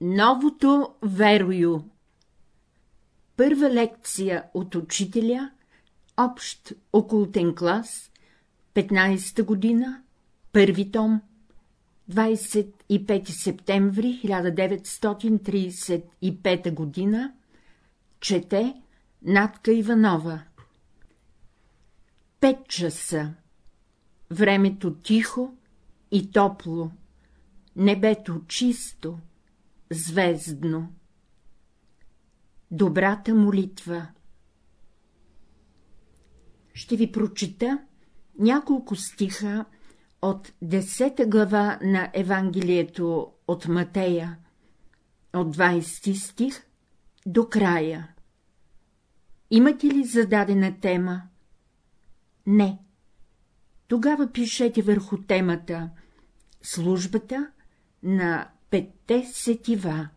Новото верою Първа лекция от учителя, общ окултен клас, 15-та година, първи том, 25 септември 1935 година, чете Натка Иванова. Пет часа. Времето тихо и топло, небето чисто, звездно. Добрата молитва Ще ви прочита няколко стиха от десета глава на Евангелието от Матея, от 20 стих до края. Имате ли зададена тема? Не. Тогава пишете върху темата службата на петте сетива.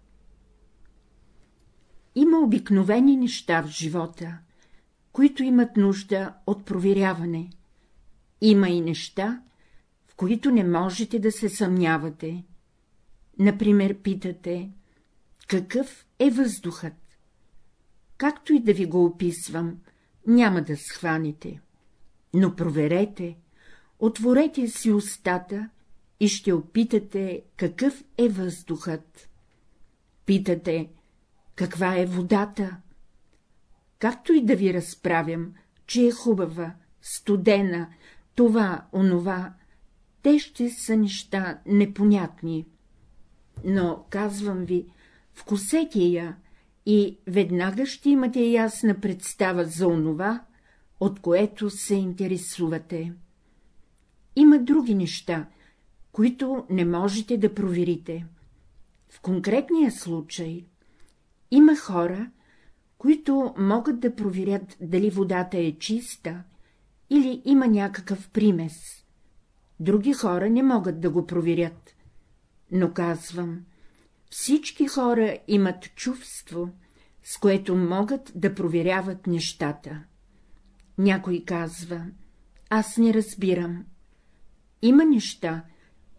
Има обикновени неща в живота, които имат нужда от проверяване. Има и неща, в които не можете да се съмнявате. Например, питате, какъв е въздухът? Както и да ви го описвам, няма да схванете. Но проверете, отворете си устата и ще опитате, какъв е въздухът. Питате, каква е водата? Както и да ви разправям, че е хубава, студена, това, онова, те ще са неща непонятни. Но, казвам ви, вкусете я и веднага ще имате ясна представа за онова, от което се интересувате. Има други неща, които не можете да проверите. В конкретния случай има хора, които могат да проверят дали водата е чиста или има някакъв примес. Други хора не могат да го проверят. Но казвам, всички хора имат чувство, с което могат да проверяват нещата. Някой казва, аз не разбирам. Има неща,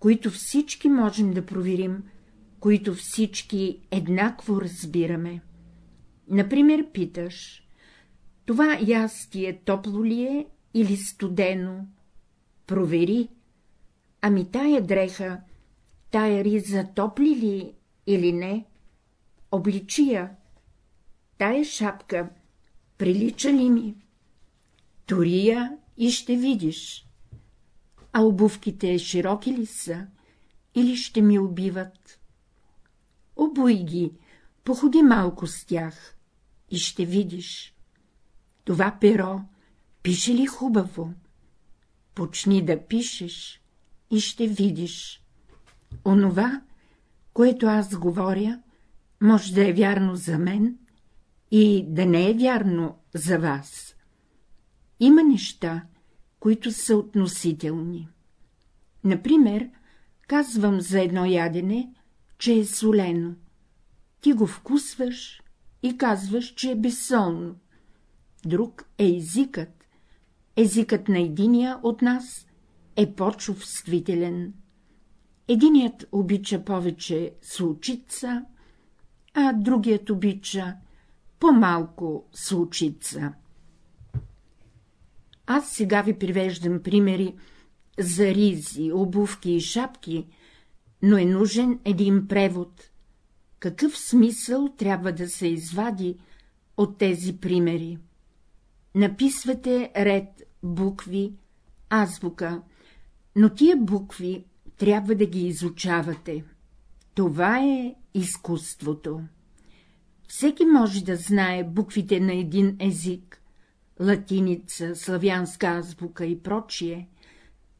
които всички можем да проверим, които всички еднакво разбираме. Например, питаш, това ястие топло ли е или студено? Провери. Ами тая дреха, тая риза топли ли или не? Обличи. Тая шапка прилича ли ми? Тори я и ще видиш. А обувките широки ли са или ще ми убиват? Обуй ги, походи малко с тях и ще видиш. Това перо пише ли хубаво? Почни да пишеш и ще видиш. Онова, което аз говоря, може да е вярно за мен и да не е вярно за вас. Има неща, които са относителни. Например, казвам за едно ядене, че е солено. Ти го вкусваш и казваш, че е безсолно. Друг е езикът. Езикът на единия от нас е по-чувствителен. Единият обича повече случица, а другият обича по-малко случица. Аз сега ви привеждам примери за ризи, обувки и шапки, но е нужен един превод. Какъв смисъл трябва да се извади от тези примери? Написвате ред букви, азбука, но тия букви трябва да ги изучавате. Това е изкуството. Всеки може да знае буквите на един език, латиница, славянска азбука и прочие,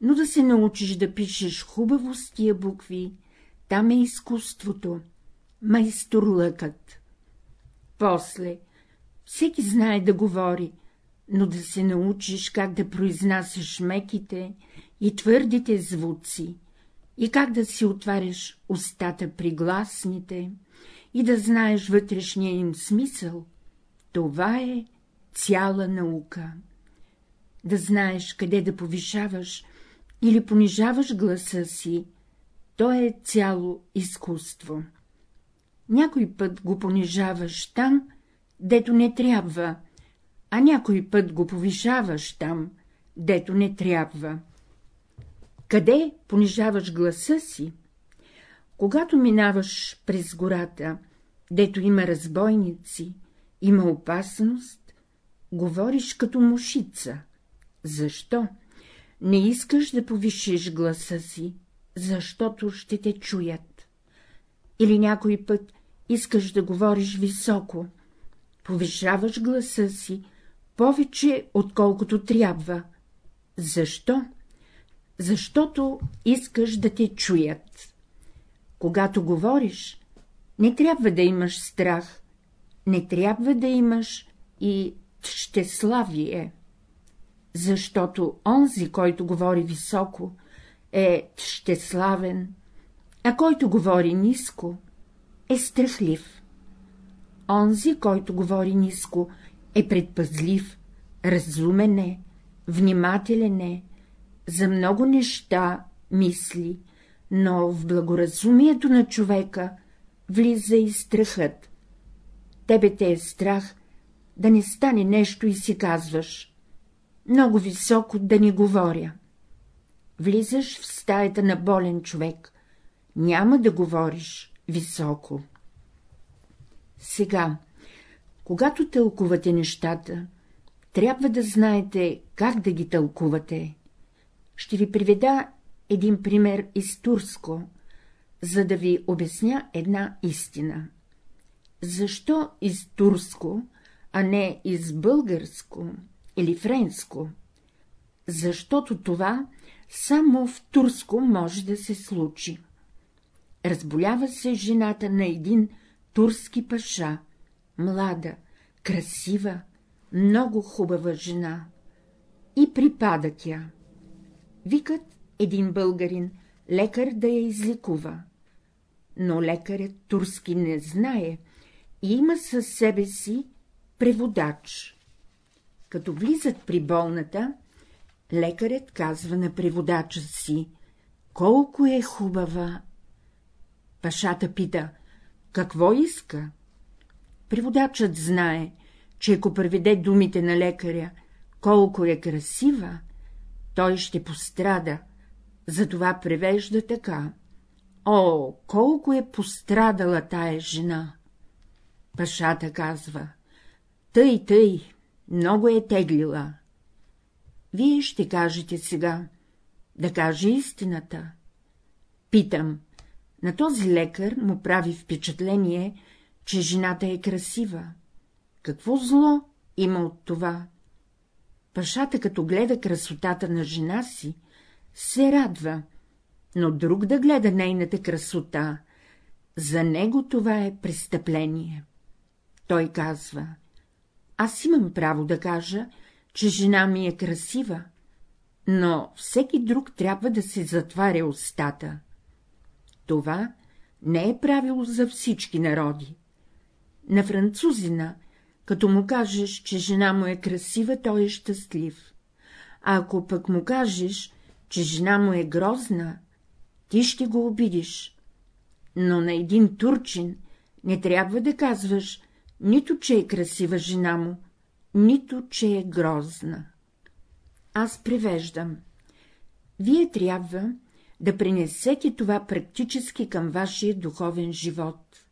но да се научиш да пишеш хубаво с тия букви, там е изкуството, майсторлъкът. После, всеки знае да говори, но да се научиш как да произнасяш меките и твърдите звуци, и как да си отваряш устата при гласните, и да знаеш вътрешния им смисъл, това е цяла наука. Да знаеш къде да повишаваш или понижаваш гласа си, то е цяло изкуство. Някой път го понижаваш там, дето не трябва, а някой път го повишаваш там, дето не трябва. Къде понижаваш гласа си? Когато минаваш през гората, дето има разбойници, има опасност, говориш като мушица. Защо? Не искаш да повишиш гласа си, защото ще те чуят. Или някой път искаш да говориш високо, повишаваш гласа си повече, отколкото трябва. Защо? Защото искаш да те чуят. Когато говориш, не трябва да имаш страх, не трябва да имаш и щеславие, защото онзи, който говори високо, е щеславен, а който говори ниско, е страхлив. Онзи, който говори ниско, е предпазлив, разумен е, внимателен е, за много неща мисли, но в благоразумието на човека влиза и страхът. Тебе те е страх да не стане нещо и си казваш — много високо да не говоря. Влизаш в стаята на болен човек, няма да говориш високо. Сега, когато тълкувате нещата, трябва да знаете как да ги тълкувате. Ще ви приведа един пример из Турско, за да ви обясня една истина. Защо из турско, а не из българско или френско? Защото това само в турско може да се случи. Разболява се жената на един турски паша, млада, красива, много хубава жена. И припада тя. Викат един българин, лекар да я излекува. Но лекарят турски не знае и има със себе си преводач. Като влизат при болната, лекарят казва на преводача си, колко е хубава. Пашата пита, какво иска? Преводачът знае, че ако преведе думите на лекаря, колко е красива, той ще пострада, затова превежда така. О, колко е пострадала тая жена! Пашата казва. Тъй, тъй, много е теглила. Вие ще кажете сега, да каже истината. Питам, на този лекар му прави впечатление, че жената е красива. Какво зло има от това? Пашата, като гледа красотата на жена си, се радва, но друг да гледа нейната красота, за него това е престъпление. Той казва, аз имам право да кажа, че жена ми е красива, но всеки друг трябва да се затваря устата. Това не е правило за всички народи. На французина, като му кажеш, че жена му е красива, той е щастлив. А ако пък му кажеш, че жена му е грозна, ти ще го обидиш. Но на един турчин не трябва да казваш нито, че е красива жена му, нито, че е грозна. Аз превеждам. Вие трябва да принесете това практически към вашия духовен живот.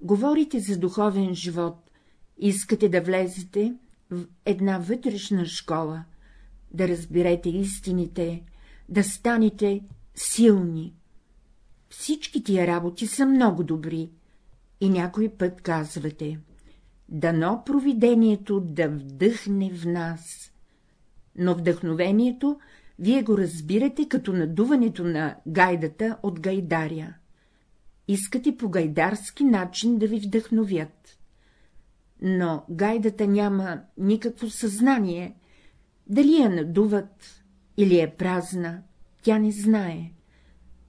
Говорите за духовен живот, искате да влезете в една вътрешна школа, да разберете истините, да станете силни. Всички тия работи са много добри и някой път казвате — дано провидението да вдъхне в нас. Но вдъхновението вие го разбирате като надуването на гайдата от гайдаря. Искате по гайдарски начин да ви вдъхновят. Но гайдата няма никакво съзнание, дали я надуват или е празна, тя не знае.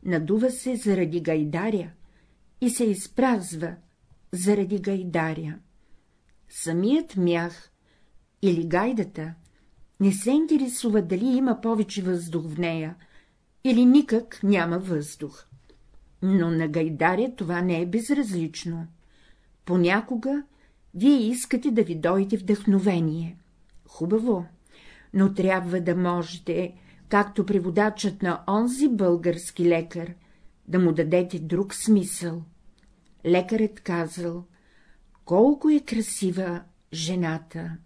Надува се заради гайдаря и се изпразва заради гайдаря. Самият мях или гайдата не се интересува дали има повече въздух в нея или никак няма въздух. Но на гайдаря това не е безразлично. Понякога вие искате да ви дойде вдъхновение. Хубаво, но трябва да можете, както преводачът на онзи български лекар, да му дадете друг смисъл. Лекарът казал, колко е красива жената,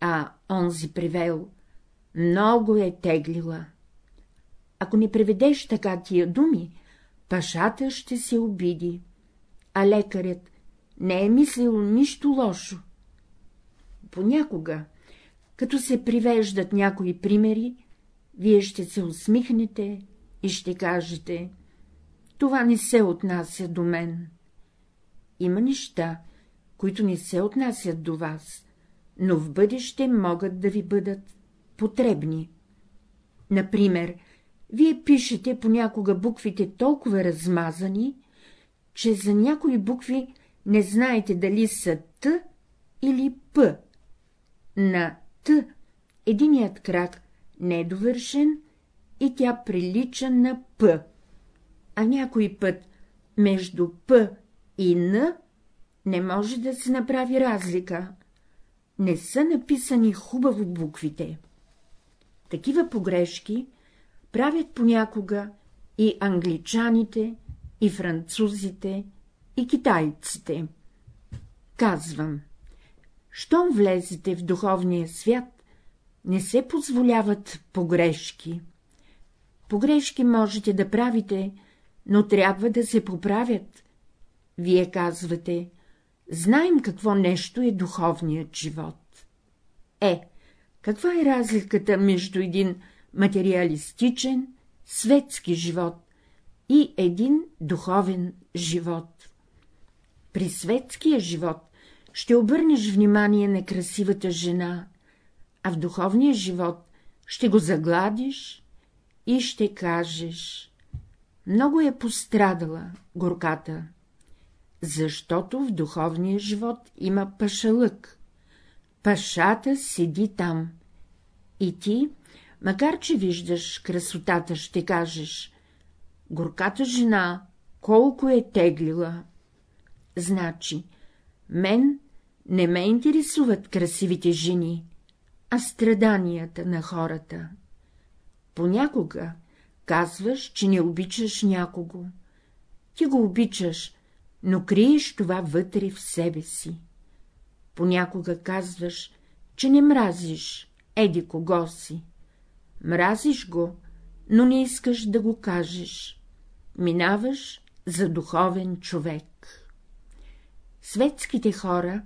а онзи превел, много е теглила. Ако не преведеш така тия думи, пашата ще се обиди, а лекарят не е мислил нищо лошо. Понякога, като се привеждат някои примери, вие ще се усмихнете и ще кажете — това не се отнася до мен. Има неща, които не се отнасят до вас, но в бъдеще могат да ви бъдат потребни. Например, вие пишете понякога буквите толкова размазани, че за някои букви не знаете дали са Т или П. На Т единият крак не е и тя прилича на П, а някой път между П и Н не може да се направи разлика. Не са написани хубаво буквите. Такива погрешки правят понякога и англичаните, и французите, и китайците. Казвам, щом влезете в духовния свят, не се позволяват погрешки. Погрешки можете да правите, но трябва да се поправят. Вие казвате, знаем какво нещо е духовният живот. Е, каква е разликата между един материалистичен, светски живот и един духовен живот? При светския живот ще обърнеш внимание на красивата жена, а в духовния живот ще го загладиш и ще кажеш — много е пострадала горката, защото в духовния живот има пашалък. Пашата седи там. И ти, макар че виждаш красотата, ще кажеш — горката жена колко е теглила. Значи, мен не ме интересуват красивите жени, а страданията на хората. Понякога казваш, че не обичаш някого. Ти го обичаш, но криеш това вътре в себе си. Понякога казваш, че не мразиш, еди кого си. Мразиш го, но не искаш да го кажеш. Минаваш за духовен човек. Светските хора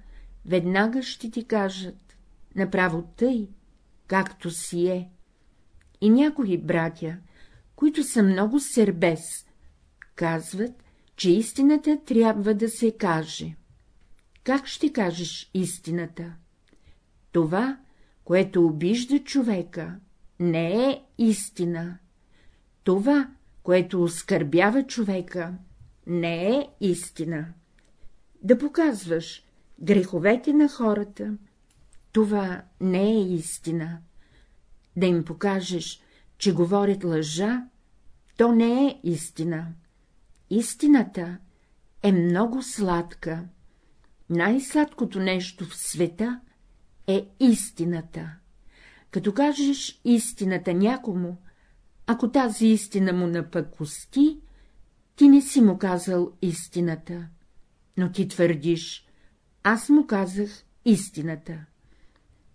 веднага ще ти кажат, направо тъй, както си е. И някои братя, които са много сербес, казват, че истината трябва да се каже. Как ще кажеш истината? Това, което обижда човека, не е истина. Това, което оскърбява човека, не е истина. Да показваш греховете на хората, това не е истина. Да им покажеш, че говорят лъжа, то не е истина. Истината е много сладка. Най-сладкото нещо в света е истината. Като кажеш истината някому, ако тази истина му напъкости, ти не си му казал истината, но ти твърдиш, аз му казах истината.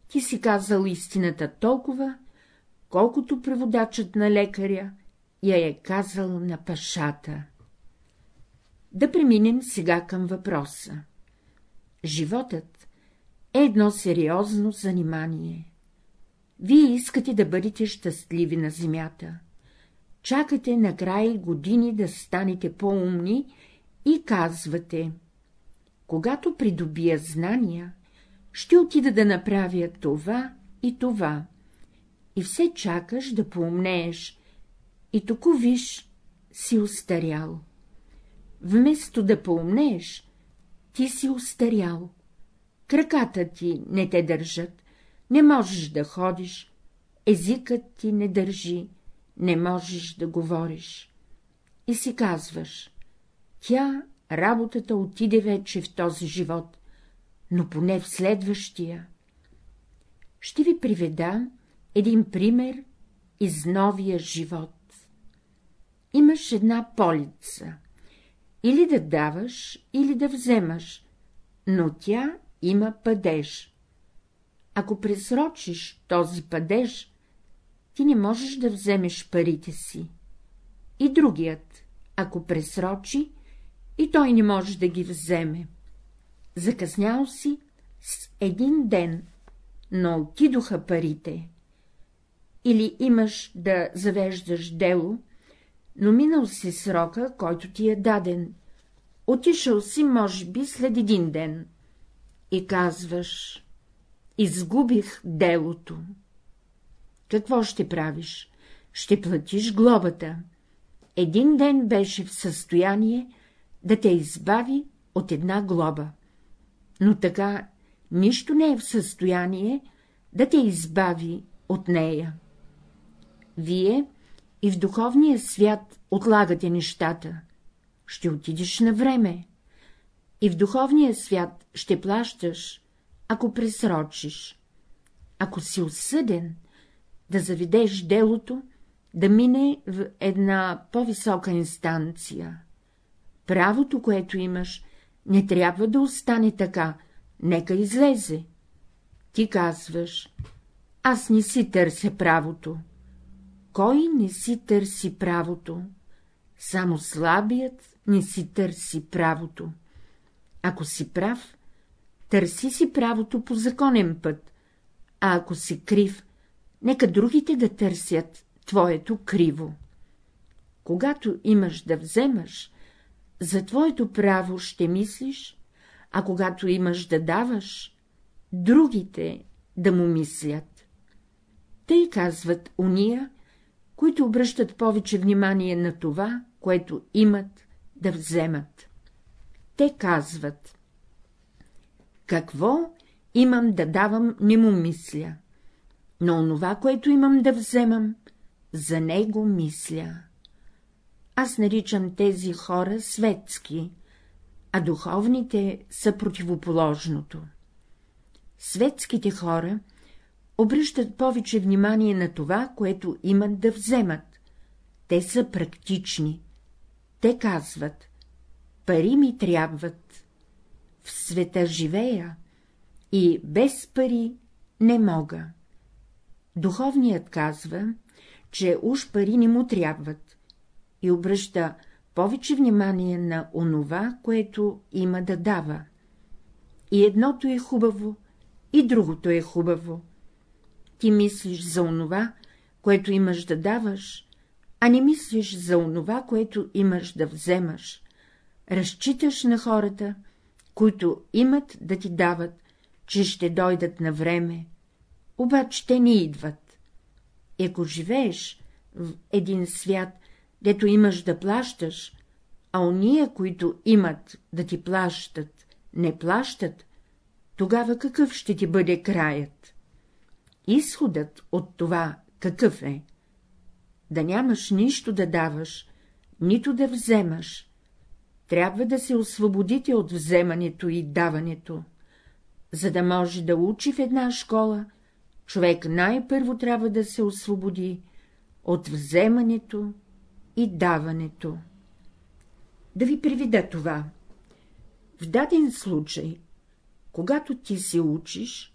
Ти си казал истината толкова, колкото преводачът на лекаря я е казал на пашата. Да преминем сега към въпроса. Животът е едно сериозно занимание. Вие искате да бъдете щастливи на земята. Чакате накрая години да станете по-умни и казвате — когато придобия знания, ще отида да направя това и това. И все чакаш да поумнееш, и току виж, си устарял. Вместо да поумнееш, ти си устарял. Краката ти не те държат, не можеш да ходиш, езикът ти не държи, не можеш да говориш. и си казваш — тя, работата отиде вече в този живот, но поне в следващия. Ще ви приведа един пример из новия живот. Имаш една полица. Или да даваш, или да вземаш, но тя има падеж. Ако пресрочиш този падеж, ти не можеш да вземеш парите си. И другият, ако пресрочи, и той не може да ги вземе. Закъснял си с един ден, но отидоха парите. Или имаш да завеждаш дело, но минал си срока, който ти е даден. Отишъл си, може би, след един ден. И казваш — изгубих делото. Какво ще правиш? Ще платиш глобата. Един ден беше в състояние да те избави от една глоба. Но така нищо не е в състояние да те избави от нея. Вие и в духовния свят отлагате нещата. Ще отидеш на време. И в духовния свят ще плащаш, ако пресрочиш. Ако си осъден да заведеш делото, да мине в една по-висока инстанция. Правото, което имаш, не трябва да остане така, нека излезе. Ти казваш, аз не си търся правото. Кой не си търси правото? Само слабият не си търси правото. Ако си прав, търси си правото по законен път, а ако си крив, нека другите да търсят твоето криво. Когато имаш да вземаш, за твоето право ще мислиш, а когато имаш да даваш, другите да му мислят. Тъй казват уния, които обръщат повече внимание на това, което имат да вземат. Те казват — какво имам да давам, не му мисля, но онова, което имам да вземам, за него мисля. Аз наричам тези хора светски, а духовните са противоположното. Светските хора обръщат повече внимание на това, което имат да вземат. Те са практични. Те казват — пари ми трябват. В света живея и без пари не мога. Духовният казва, че уж пари не му трябват и обръща повече внимание на онова, което има да дава. И едното е хубаво, и другото е хубаво. Ти мислиш за онова, което имаш да даваш, а не мислиш за онова, което имаш да вземаш. Разчиташ на хората, които имат да ти дават, че ще дойдат на време, обаче те не идват. Ако живееш в един свят, дето имаш да плащаш, а ония, които имат да ти плащат, не плащат, тогава какъв ще ти бъде краят? Изходът от това какъв е? Да нямаш нищо да даваш, нито да вземаш. Трябва да се освободите от вземането и даването. За да може да учи в една школа, човек най-първо трябва да се освободи от вземането и даването. Да ви приведа това. В даден случай, когато ти се учиш,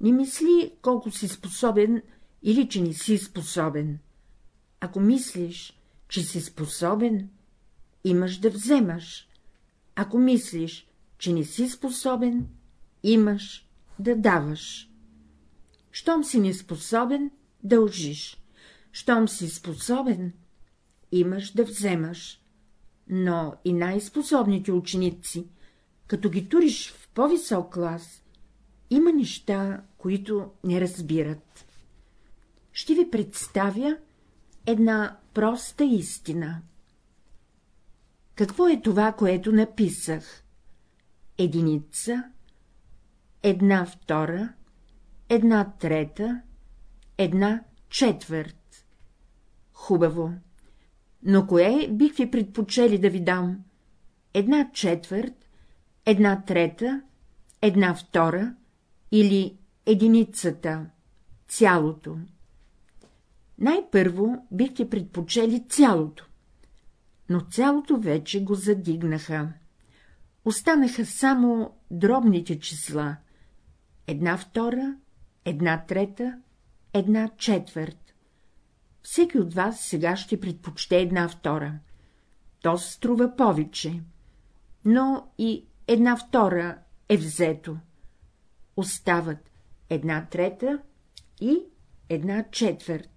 не мисли колко си способен или че не си способен. Ако мислиш, че си способен, имаш да вземаш. Ако мислиш, че не си способен, имаш да даваш. Щом си неспособен, дължиш. Щом си способен, имаш да вземаш. Но и най-способните ученици, като ги туриш в по-висок клас, има неща, които не разбират. Ще ви представя една проста истина. Какво е това, което написах? Единица, една втора, една трета, една четвърт. Хубаво. но кое бих ви предпочели да ви дам? Една четвърт, една трета, една втора или единицата, цялото? Най-първо бихте предпочели цялото, но цялото вече го задигнаха. Останаха само дробните числа — една втора, една трета, една четвърт. Всеки от вас сега ще предпочте една втора. То струва повече, но и една втора е взето. Остават една трета и една четвърт.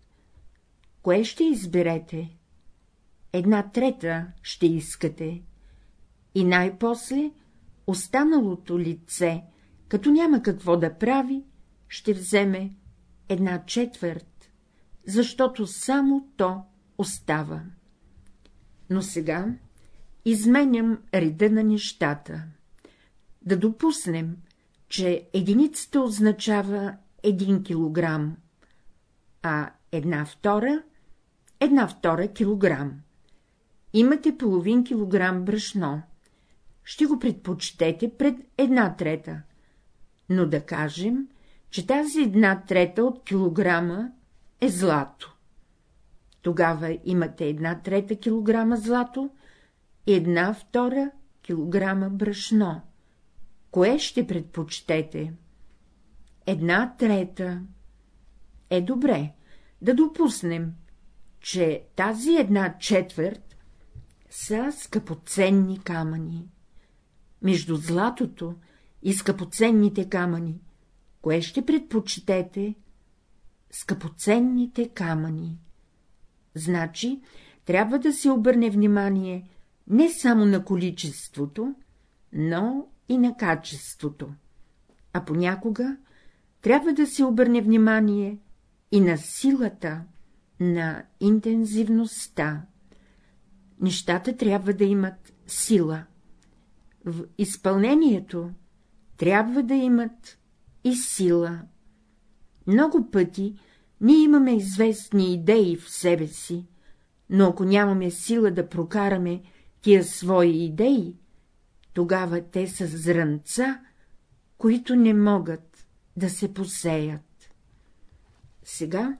Кое ще изберете? Една трета ще искате. И най-после останалото лице, като няма какво да прави, ще вземе една четвърт, защото само то остава. Но сега изменям реда на нещата. Да допуснем, че единицата означава един килограм, а една втора — една втора килограм. Имате половин килограм брашно. Ще го предпочтете пред една трета. Но да кажем, че тази една трета от килограма е злато. Тогава имате една трета килограма злато и една втора килограма брашно. Кое ще предпочтете? Една трета. Е добре, да допуснем, че тази една четвърт са скъпоценни камъни. Между златото и скъпоценните камъни Кое ще предпочитете? Скъпоценните камъни. Значи, трябва да се обърне внимание не само на количеството, но и на качеството. А понякога трябва да се обърне внимание и на силата, на интензивността. Нещата трябва да имат сила. В изпълнението трябва да имат и сила. Много пъти ние имаме известни идеи в себе си, но ако нямаме сила да прокараме тия свои идеи, тогава те са зранца, които не могат да се посеят. Сега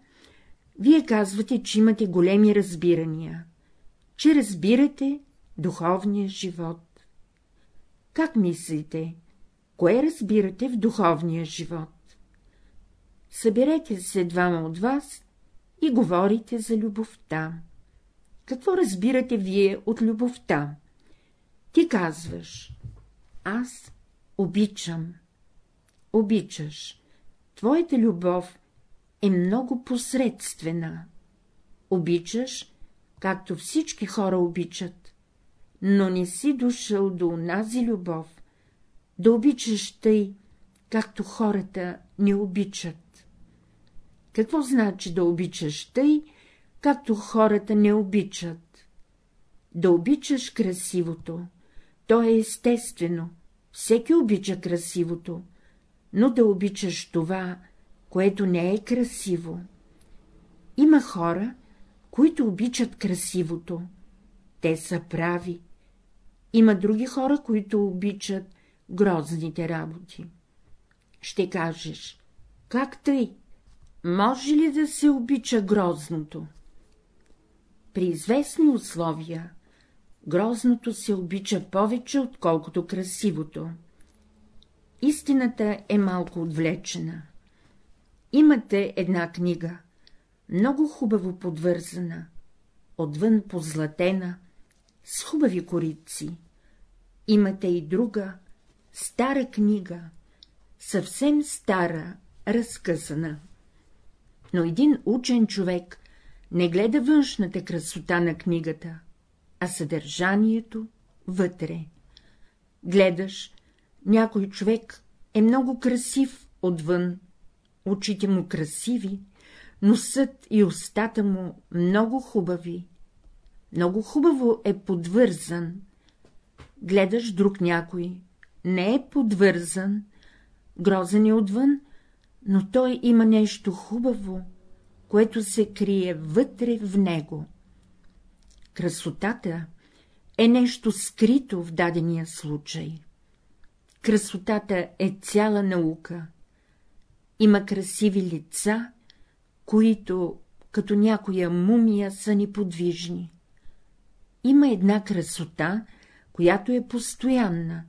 вие казвате, че имате големи разбирания, че разбирате духовния живот. Как мислите, Кое разбирате в духовния живот? Съберете се двама от вас и говорите за любовта. Какво разбирате вие от любовта? Ти казваш, аз обичам. Обичаш. Твоята любов е много посредствена. Обичаш, както всички хора обичат, но не си дошъл до онази любов, да обичаш тъй, както хората не обичат. Какво значи да обичаш тъй, както хората не обичат? Да обичаш красивото, то е естествено, всеки обича красивото, но да обичаш това, което не е красиво. Има хора, които обичат красивото, те са прави. Има други хора, които обичат грозните работи. Ще кажеш, как тъй? Може ли да се обича грозното? При известни условия грозното се обича повече, отколкото красивото. Истината е малко отвлечена. Имате една книга, много хубаво подвързана, отвън позлатена, с хубави корици. Имате и друга, стара книга, съвсем стара, разкъсана. Но един учен човек не гледа външната красота на книгата, а съдържанието вътре. Гледаш, някой човек е много красив отвън, очите му красиви, носът и устата му много хубави. Много хубаво е подвързан. Гледаш друг някой, не е подвързан, грозен е отвън, но той има нещо хубаво, което се крие вътре в него. Красотата е нещо скрито в дадения случай. Красотата е цяла наука. Има красиви лица, които, като някоя мумия, са неподвижни. Има една красота, която е постоянна.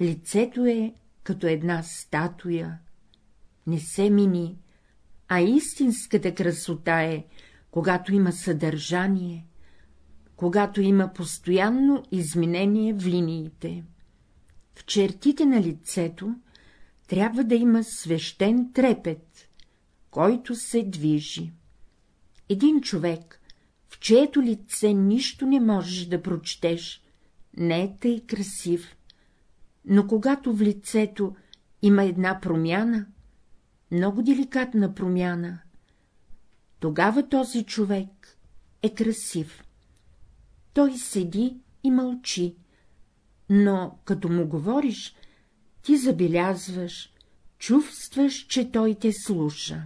Лицето е като една статуя. Не се мини, а истинската красота е, когато има съдържание, когато има постоянно изменение в линиите. В чертите на лицето трябва да има свещен трепет, който се движи. Един човек, в чието лице нищо не можеш да прочетеш, не е тъй красив, но когато в лицето има една промяна, много деликатна промяна, тогава този човек е красив. Той седи и мълчи, но като му говориш, ти забелязваш, чувстваш, че той те слуша.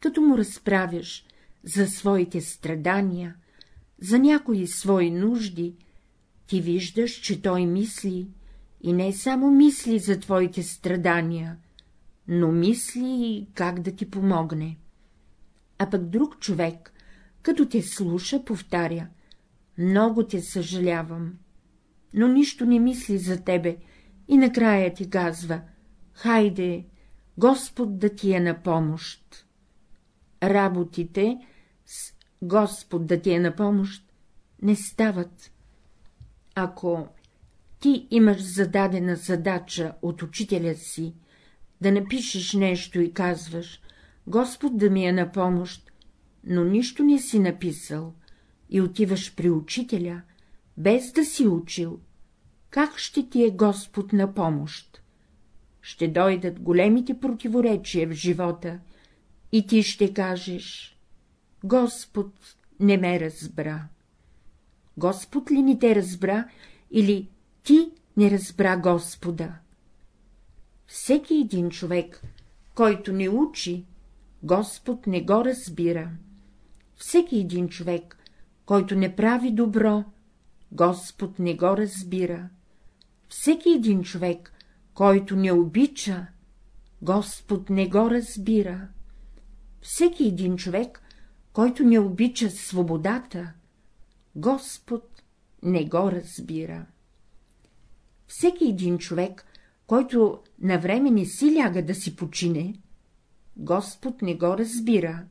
Като му разправяш за своите страдания, за някои свои нужди, ти виждаш, че той мисли, и не само мисли за твоите страдания, но мисли как да ти помогне. А пък друг човек, като те слуша, повтаря — много те съжалявам, но нищо не мисли за тебе и накрая ти казва — хайде, Господ да ти е на помощ. Работите с Господ да ти е на помощ не стават. Ако ти имаш зададена задача от учителя си, да напишеш нещо и казваш — Господ да ми е на помощ, но нищо не си написал и отиваш при учителя, без да си учил, как ще ти е Господ на помощ? Ще дойдат големите противоречия в живота и ти ще кажеш — Господ не ме разбра. Господ ли не те разбра или ти не разбра Господа? Всеки един човек, който не учи, Господ не го разбира. Всеки един човек, който не прави добро, Господ не го разбира. Всеки един човек, който не обича, Господ не го разбира. Всеки един човек, който не обича свободата, Господ не го разбира. Всеки един човек, който на време не си ляга да си почине, Господ не го разбира.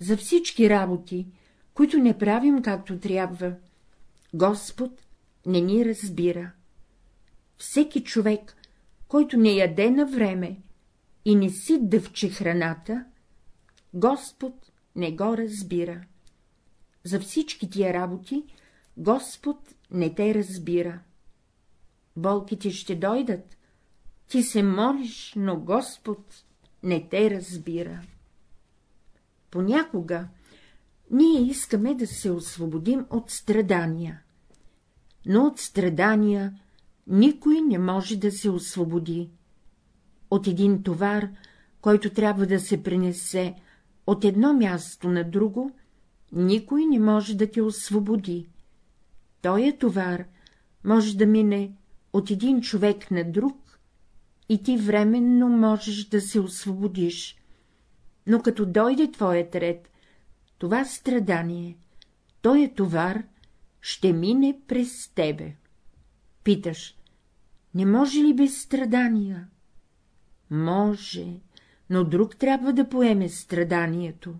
За всички работи, които не правим както трябва, Господ не ни разбира. Всеки човек, който не яде на време и не си дъвче храната, Господ не го разбира. За всички тия работи Господ не те разбира. Болките ще дойдат, ти се молиш, но Господ не те разбира. Понякога ние искаме да се освободим от страдания, но от страдания никой не може да се освободи. От един товар, който трябва да се принесе от едно място на друго, никой не може да те освободи. Тоя товар може да мине от един човек на друг и ти временно можеш да се освободиш. Но като дойде твоят ред, това страдание, той товар ще мине през тебе. Питаш, не може ли без страдания? Може, но друг трябва да поеме страданието.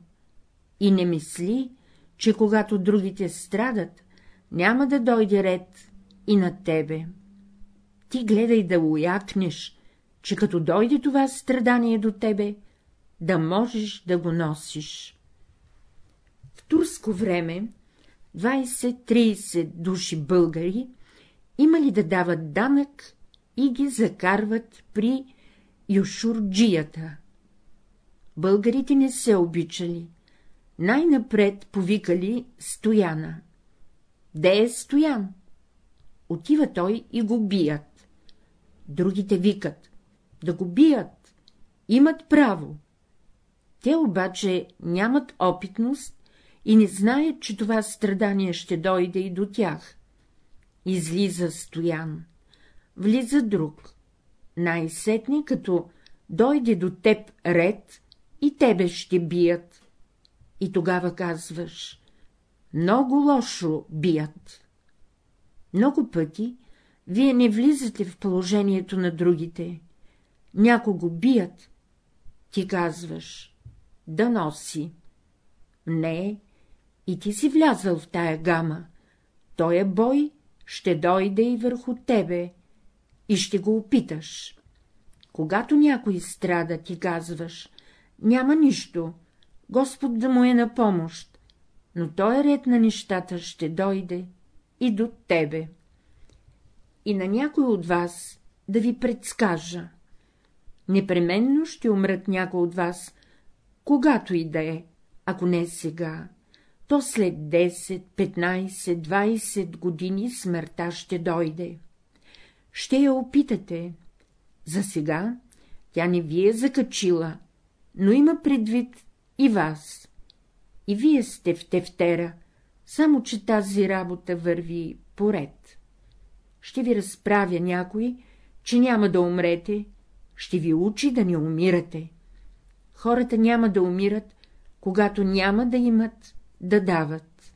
И не мисли, че когато другите страдат, няма да дойде ред и на тебе. Ти гледай да уякнеш, че като дойде това страдание до тебе, да можеш да го носиш. Турско време 20-30 души българи имали да дават данък и ги закарват при юшурджията. Българите не се обичали. Най-напред повикали Стояна. Де е Стоян? Отива той и го бият. Другите викат да го бият, имат право. Те обаче нямат опитност и не знаят, че това страдание ще дойде и до тях. Излиза стоян, влиза друг, най-сетне, като дойде до теб ред, и тебе ще бият. И тогава казваш, много лошо бият. Много пъти вие не влизате в положението на другите. Някого бият, ти казваш, да носи. Не, и ти си влязъл в тая гама. Тоя бой ще дойде и върху тебе, и ще го опиташ. Когато някой страда, ти казваш, няма нищо, Господ да му е на помощ, но той ред на нещата ще дойде и до тебе. И на някой от вас да ви предскажа. Непременно ще умрат някой от вас, когато и да е, ако не сега, то след 10, 15, 20 години смъртта ще дойде. Ще я опитате. За сега тя не ви е закачила, но има предвид и вас. И вие сте в тефтера, само че тази работа върви поред. Ще ви разправя някой, че няма да умрете, ще ви учи да не умирате. Хората няма да умират, когато няма да имат да дават.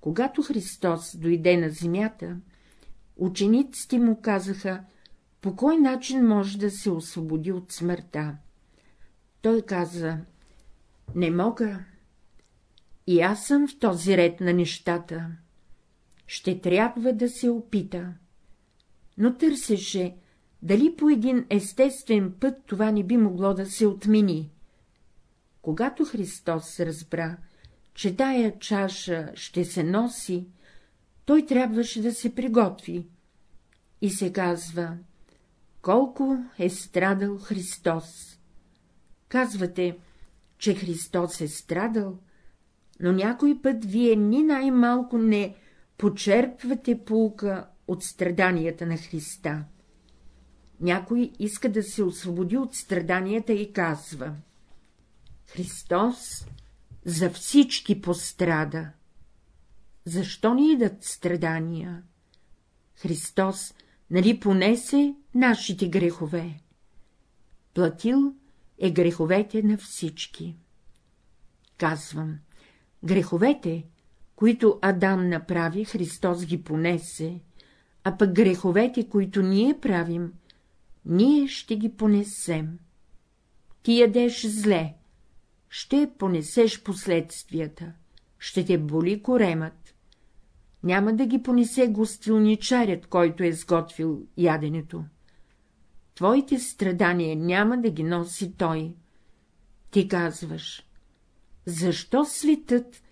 Когато Христос дойде на земята, учениците му казаха, по кой начин може да се освободи от смъртта. Той каза, не мога. И аз съм в този ред на нещата. Ще трябва да се опита. Но търсеше, дали по един естествен път това не би могло да се отмени. Когато Христос разбра, че тая чаша ще се носи, той трябваше да се приготви. И се казва, колко е страдал Христос. Казвате, че Христос е страдал, но някой път вие ни най-малко не почерпвате пулка от страданията на Христа. Някой иска да се освободи от страданията и казва — Христос за всички пострада. Защо ни идат страдания? Христос нали понесе нашите грехове? Платил е греховете на всички. Казвам, греховете, които Адам направи, Христос ги понесе, а пък греховете, които ние правим, ние ще ги понесем. Ти ядеш зле, ще понесеш последствията, ще те боли коремът. Няма да ги понесе гостилничарят, който е сготвил яденето. Твоите страдания няма да ги носи той. Ти казваш, защо светът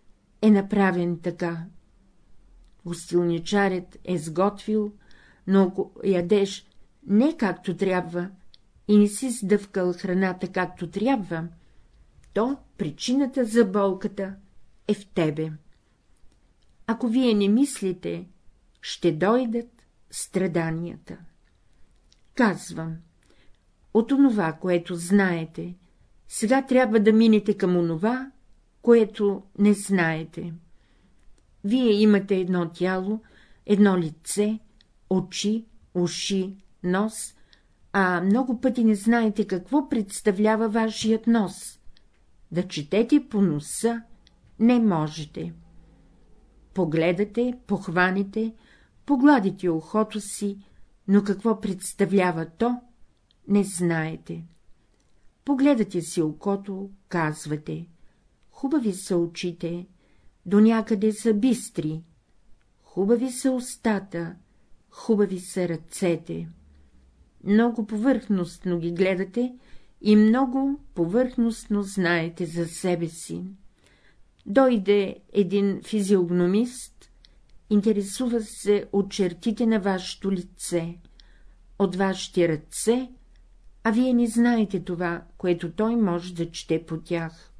е направен така? Гостилничарят е сготвил, но ако ядеш не както трябва и не си сдъвкал храната както трябва, то причината за болката е в тебе. Ако вие не мислите, ще дойдат страданията. Казвам, от онова, което знаете, сега трябва да минете към онова, което не знаете. Вие имате едно тяло, едно лице, очи, уши, нос, а много пъти не знаете какво представлява вашият нос да четете по носа не можете. Погледате, похваните, погладите ухото си, но какво представлява то, не знаете. Погледате си окото, казвате, хубави са очите, до някъде са бистри, хубави са устата, хубави са ръцете. Много повърхностно ги гледате и много повърхностно знаете за себе си. Дойде един физиогномист, интересува се от чертите на вашето лице, от вашите ръце, а вие не знаете това, което той може да чете по тях.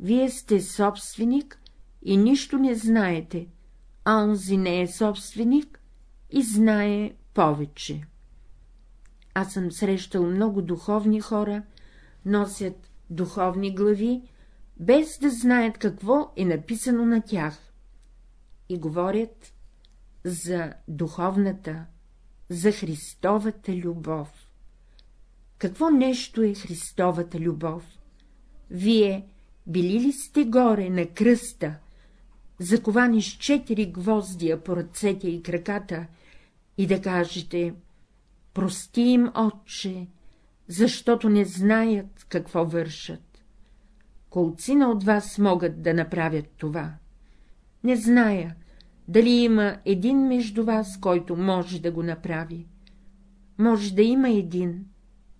Вие сте собственик и нищо не знаете, а онзи не е собственик и знае повече. Аз съм срещал много духовни хора, носят духовни глави, без да знаят какво е написано на тях. И говорят за духовната, за Христовата любов. Какво нещо е Христовата любов? Вие били ли сте горе на кръста, заковани с четири гвоздия по ръцете и краката, и да кажете — прости им, отче, защото не знаят какво вършат. Колцина от вас могат да направят това. Не зная, дали има един между вас, който може да го направи. Може да има един,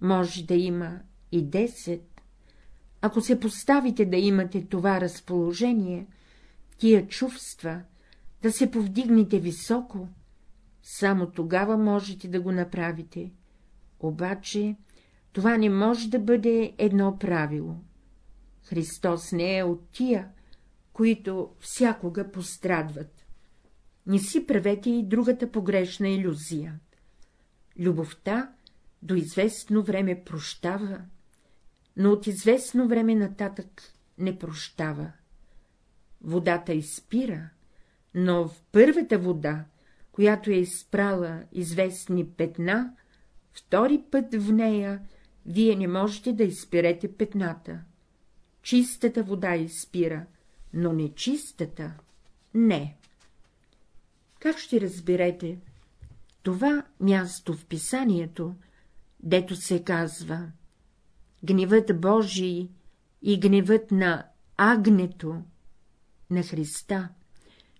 може да има и десет. Ако се поставите да имате това разположение, тия чувства, да се повдигнете високо, само тогава можете да го направите. Обаче това не може да бъде едно правило. Христос не е от тия, които всякога пострадват. Не си правете и другата погрешна иллюзия. Любовта до известно време прощава, но от известно време нататък не прощава. Водата изпира, но в първата вода, която е изпрала известни петна, втори път в нея вие не можете да изпирете петната. Чистата вода изпира, но нечистата — не. Как ще разберете това място в писанието, дето се казва гневът Божий и гневът на агнето на Христа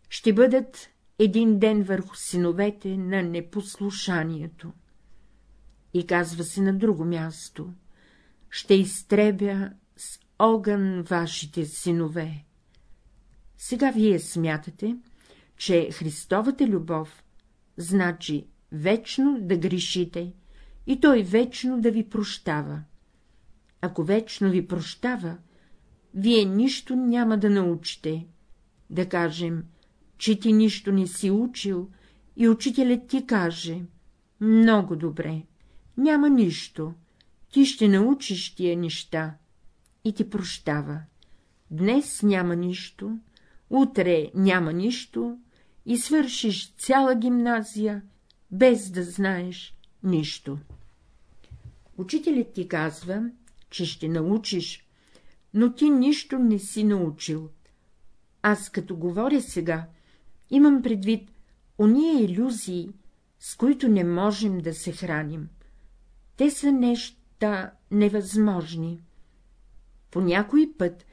ще бъдат един ден върху синовете на непослушанието. И казва се на друго място — ще изтребя с огън вашите синове. Сега вие смятате, че Христовата любов значи вечно да грешите и Той вечно да ви прощава. Ако вечно ви прощава, вие нищо няма да научите. Да кажем, че ти нищо не си учил и учителят ти каже — много добре, няма нищо, ти ще научиш тия неща и ти прощава. Днес няма нищо, утре няма нищо и свършиш цяла гимназия, без да знаеш нищо. Учителят ти казва, че ще научиш, но ти нищо не си научил. Аз като говоря сега, имам предвид ония иллюзии, с които не можем да се храним. Те са неща невъзможни. По някой път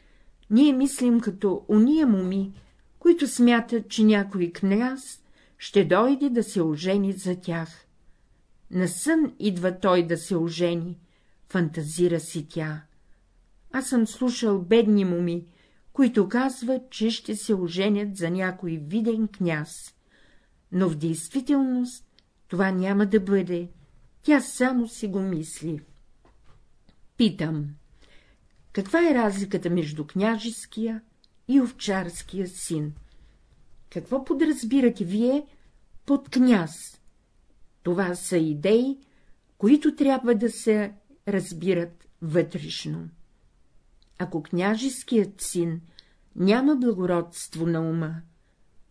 ние мислим като уния моми, които смятат, че някой княз ще дойде да се ожени за тях. На сън идва той да се ожени, фантазира си тя. Аз съм слушал бедни моми, които казват, че ще се оженят за някой виден княз, но в действителност това няма да бъде, тя само си го мисли. Питам, каква е разликата между княжеския и овчарския син? Какво подразбирате вие под княз? Това са идеи, които трябва да се разбират вътрешно. Ако княжеският син няма благородство на ума,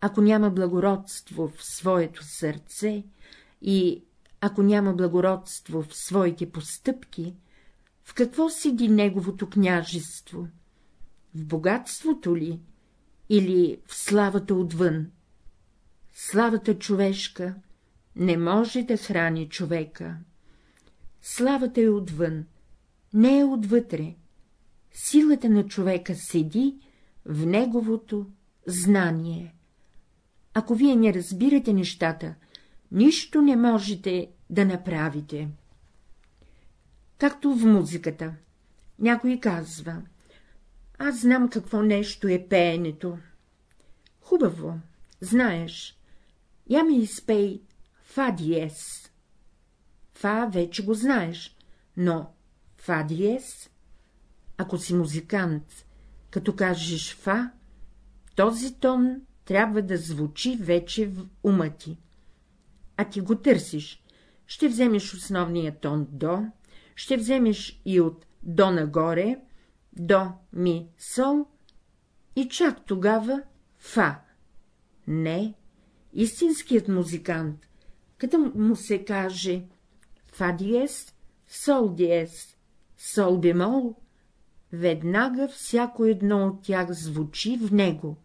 ако няма благородство в своето сърце и ако няма благородство в своите постъпки, в какво седи неговото княжество? В богатството ли или в славата отвън? Славата човешка не може да храни човека. Славата е отвън, не е отвътре. Силата на човека седи в неговото знание. Ако вие не разбирате нещата, нищо не можете да направите. Както в музиката. Някой казва, аз знам какво нещо е пеенето. Хубаво, знаеш, я ми изпей фа диез. Фа вече го знаеш, но фа диез, ако си музикант, като кажеш фа, този тон трябва да звучи вече в ума ти. А ти го търсиш, ще вземеш основния тон до, ще вземеш и от до нагоре, до, ми, сол и чак тогава фа. Не, истинският музикант, като му се каже фа диез, сол диез, сол бемол, веднага всяко едно от тях звучи в него.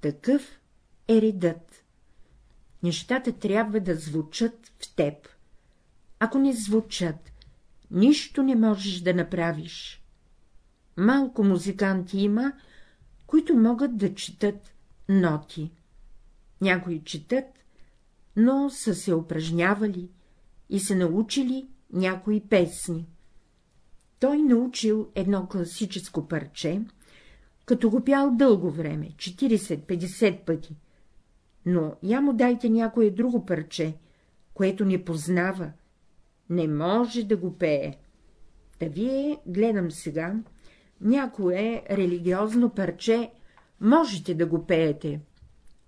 Такъв е редът. Нещата трябва да звучат в теб. Ако не звучат, нищо не можеш да направиш. Малко музиканти има, които могат да четат ноти. Някои четат, но са се упражнявали и са научили някои песни. Той научил едно класическо парче, като го пял дълго време, 40-50 пъти, но я му дайте някое друго парче, което не познава, не може да го пее. Та вие, гледам сега, някое религиозно парче можете да го пеете,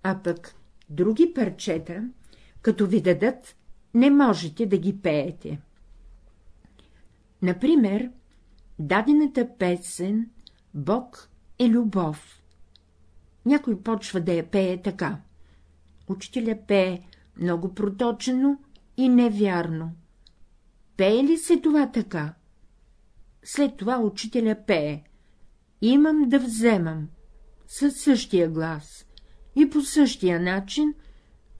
а пък други парчета, като ви дадат, не можете да ги пеете. Например, дадената песен Бог е любов. Някой почва да я пее така. Учителя пее много проточено и невярно. Пее ли се това така? След това учителя пее. Имам да вземам със същия глас и по същия начин,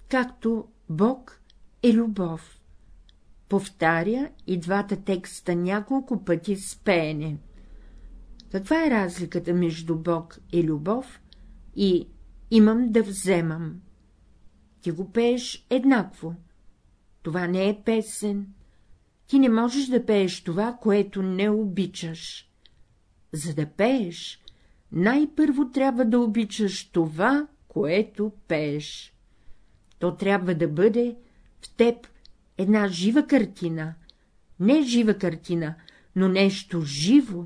както Бог е любов. Повтаря и двата текста няколко пъти с пеене. Каква е разликата между Бог и любов и имам да вземам? Ти го пееш еднакво. Това не е песен. Ти не можеш да пееш това, което не обичаш. За да пееш, най-първо трябва да обичаш това, което пееш. То трябва да бъде в теб една жива картина, не жива картина, но нещо живо,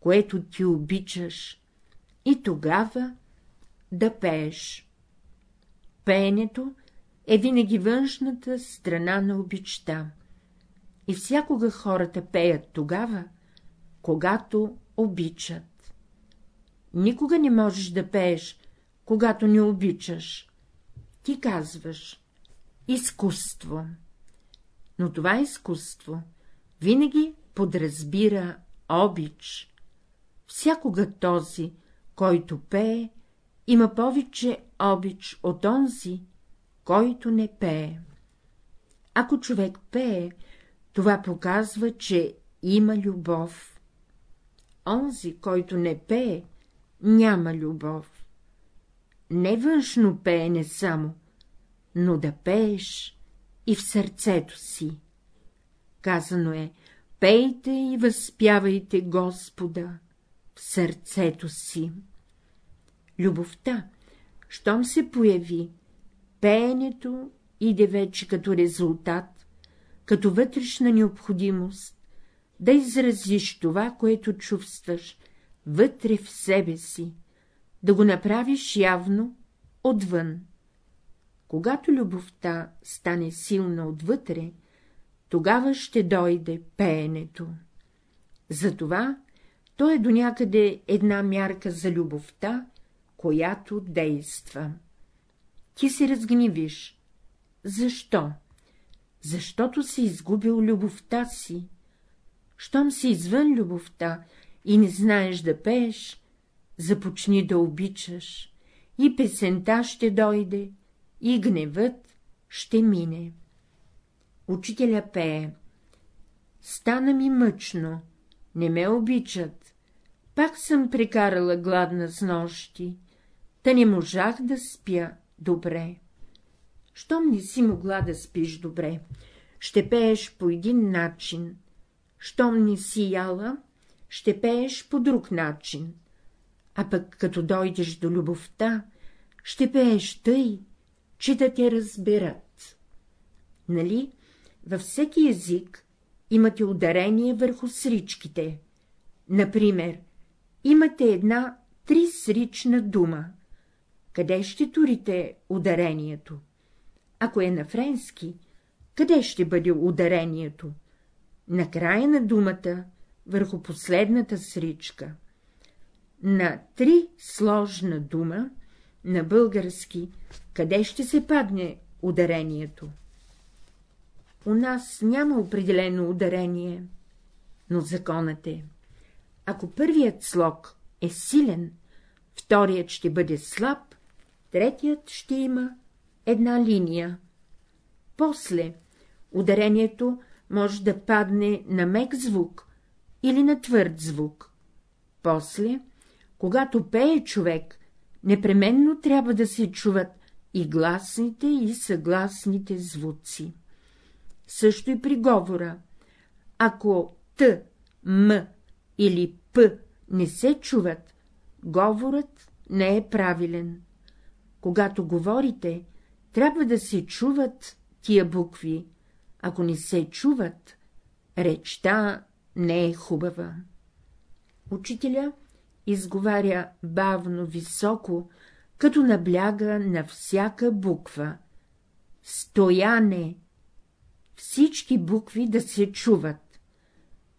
което ти обичаш, и тогава да пееш. Пеенето е винаги външната страна на обичта. И всякога хората пеят тогава, когато обичат. Никога не можеш да пееш, когато не обичаш. Ти казваш — изкуство. Но това изкуство винаги подразбира обич. Всякога този, който пее, има повече обич от онзи, който не пее. Ако човек пее, това показва, че има любов. Онзи, който не пее, няма любов. Не външно пеене само, но да пееш и в сърцето си. Казано е, пейте и възпявайте Господа в сърцето си. Любовта, щом се появи, пеенето иде вече като резултат, като вътрешна необходимост, да изразиш това, което чувстваш вътре в себе си, да го направиш явно отвън. Когато любовта стане силна отвътре, тогава ще дойде пеенето. Затова то е до някъде една мярка за любовта, която действа. Ти се разгневиш. Защо? Защото си изгубил любовта си. Щом си извън любовта и не знаеш да пееш, започни да обичаш, и песента ще дойде, и гневът ще мине. Учителя пее. Стана ми мъчно, не ме обичат, пак съм прекарала гладна с нощи, та не можах да спя добре. Щом не си могла да спиш добре, ще пееш по един начин, щом не си яла, ще пееш по друг начин, а пък като дойдеш до любовта, ще пееш тъй, че да те разберат. Нали, във всеки език имате ударение върху сричките. Например, имате една трисрична дума. Къде ще турите ударението? Ако е на френски, къде ще бъде ударението? На края на думата върху последната сричка. На три сложна дума, на български, къде ще се падне ударението? У нас няма определено ударение, но законът е. Ако първият слог е силен, вторият ще бъде слаб, третият ще има една линия. После ударението може да падне на мек звук или на твърд звук. После, когато пее човек, непременно трябва да се чуват и гласните и съгласните звуци. Също и при говора. Ако Т, М или П не се чуват, говорът не е правилен. Когато говорите, трябва да се чуват тия букви. Ако не се чуват, речта не е хубава. Учителя изговаря бавно, високо, като набляга на всяка буква. Стояне! Всички букви да се чуват.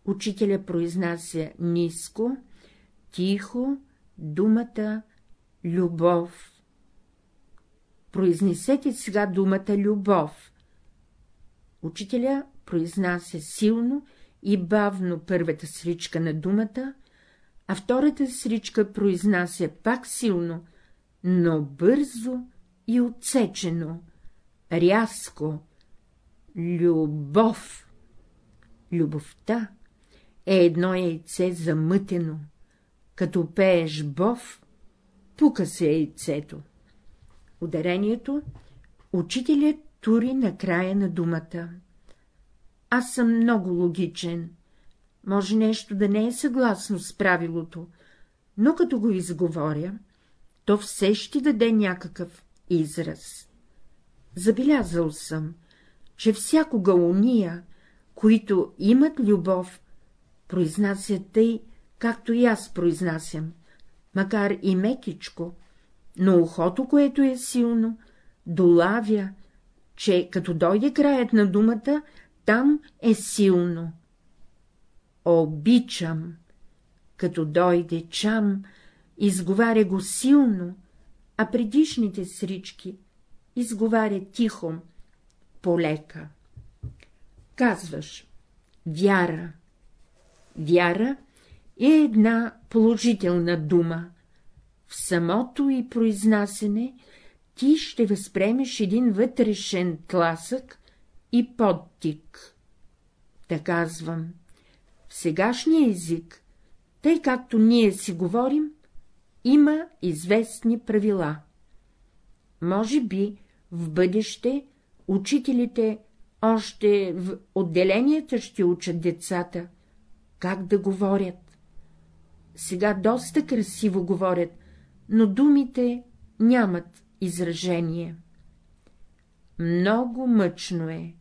Учителя произнася ниско, тихо думата любов. Произнесете сега думата любов. Учителя произнася силно и бавно първата сричка на думата, а втората сричка произнася пак силно, но бързо и отсечено, рязко. Любов. Любовта е едно яйце замътено. Като пееш бов, пука се яйцето. Ударението учителят тури на края на думата. Аз съм много логичен. Може нещо да не е съгласно с правилото, но като го изговоря, то все ще даде някакъв израз. Забелязал съм, че всякога уния, които имат любов, произнасят тъй, както и аз произнасям, макар и мекичко, но ухото, което е силно, долавя, че като дойде краят на думата, там е силно. Обичам, като дойде чам, изговаря го силно, а предишните срички изговаря тихо, полека. Казваш — вяра. Вяра е една положителна дума. В самото и произнасене ти ще възприемеш един вътрешен тласък и подтик. Да казвам, сегашния език, тъй както ние си говорим, има известни правила. Може би в бъдеще учителите още в отделенията ще учат децата, как да говорят. Сега доста красиво говорят, но думите нямат изражение. Много мъчно е.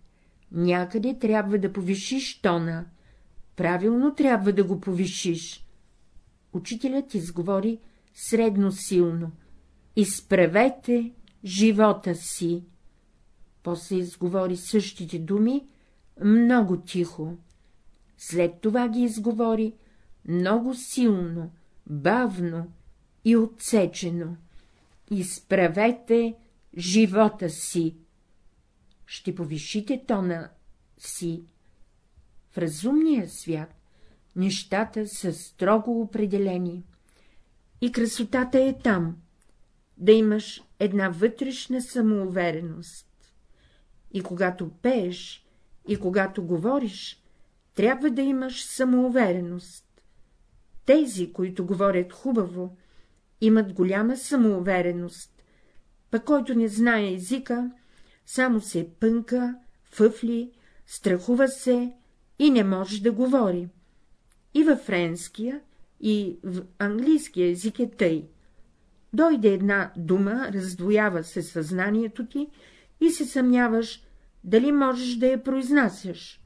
Някъде трябва да повишиш тона, правилно трябва да го повишиш. Учителят изговори средно силно. Изправете живота си. После изговори същите думи много тихо. След това ги изговори много силно, бавно и отсечено. Изправете живота си. Ще повишите тона си. В разумния свят нещата са строго определени. И красотата е там, да имаш една вътрешна самоувереност. И когато пееш, и когато говориш, трябва да имаш самоувереност. Тези, които говорят хубаво, имат голяма самоувереност, пък който не знае езика, само се пънка, фъфли, страхува се и не може да говори. И във френския, и в английския език е тъй. Дойде една дума, раздвоява се съзнанието ти и се съмняваш, дали можеш да я произнасяш.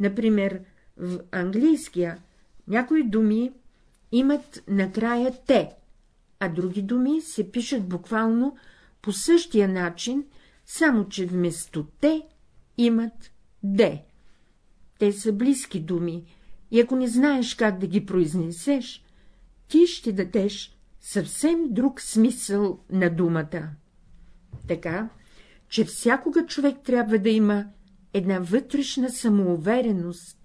Например, в английския някои думи имат накрая те, а други думи се пишат буквално по същия начин, само че вместо те имат де. Те са близки думи, и ако не знаеш как да ги произнесеш, ти ще дадеш съвсем друг смисъл на думата. Така, че всякога човек трябва да има една вътрешна самоувереност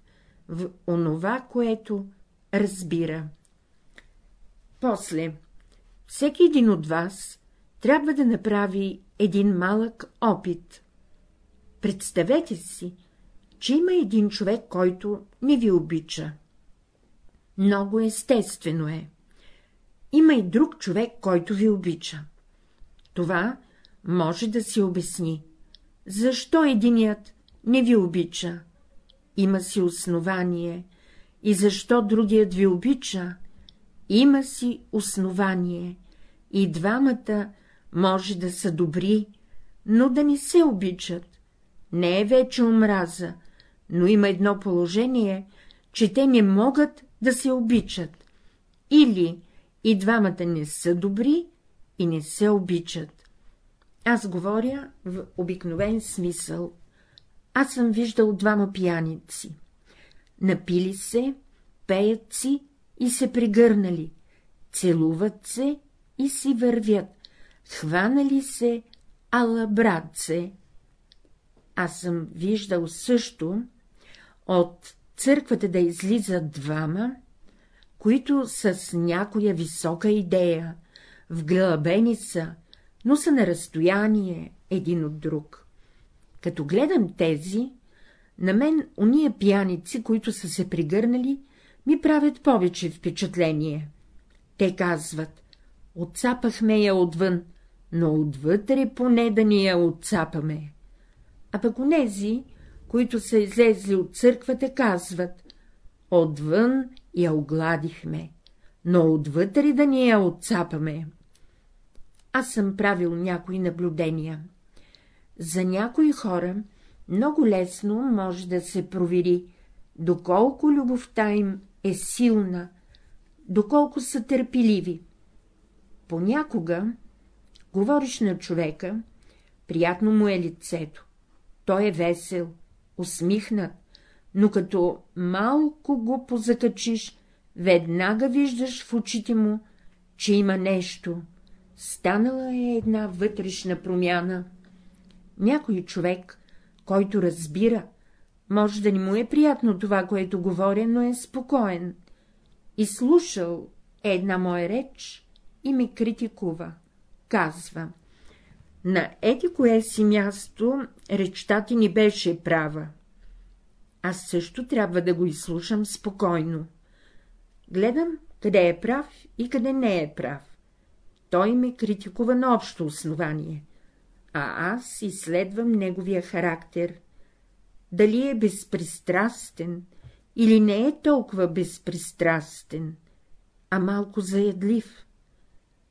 в онова, което разбира. После, всеки един от вас трябва да направи един малък опит. Представете си, че има един човек, който не ви обича. Много естествено е. Има и друг човек, който ви обича. Това може да си обясни. Защо единият не ви обича? Има си основание. И защо другият ви обича? Има си основание. И двамата може да са добри, но да не се обичат. Не е вече омраза, но има едно положение, че те не могат да се обичат. Или и двамата не са добри и не се обичат. Аз говоря в обикновен смисъл. Аз съм виждал двама пияници. Напили се, пеят си и се пригърнали, целуват се и си вървят, хванали се, ала братце. Аз съм виждал също от църквата да излизат двама, които с някоя висока идея, вглъбени са, но са на разстояние един от друг. Като гледам тези, на мен уния пияници, които са се пригърнали, ми правят повече впечатление. Те казват, отцапахме я отвън, но отвътре поне да ни я отцапаме. А пък онези, които са излезли от църквата, казват, отвън я огладихме, но отвътре да ни я отцапаме. Аз съм правил някои наблюдения. За някои хора много лесно може да се провери, доколко любовта им е силна, доколко са търпеливи. Понякога говориш на човека, приятно му е лицето, той е весел, усмихнат, но като малко го позакачиш, веднага виждаш в очите му, че има нещо, станала е една вътрешна промяна. Някой човек, който разбира, може да не му е приятно това, което говоря, но е спокоен. И слушал една моя реч и ме критикува. Казва. На ети кое си място речта ти ни беше права. Аз също трябва да го изслушам спокойно. Гледам, къде е прав и къде не е прав. Той ме критикува на общо основание, а аз изследвам неговия характер. Дали е безпристрастен или не е толкова безпристрастен, а малко заядлив.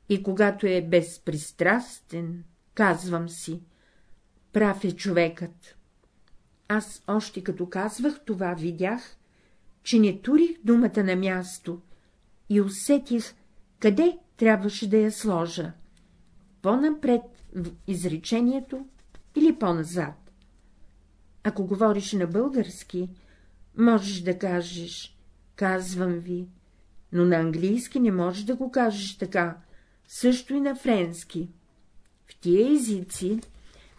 И когато е безпристрастен, казвам си, прав е човекът. Аз още като казвах това, видях, че не турих думата на място и усетих, къде трябваше да я сложа — по-напред в изречението или по-назад. Ако говориш на български, можеш да кажеш — казвам ви, но на английски не можеш да го кажеш така, също и на френски. Тия езици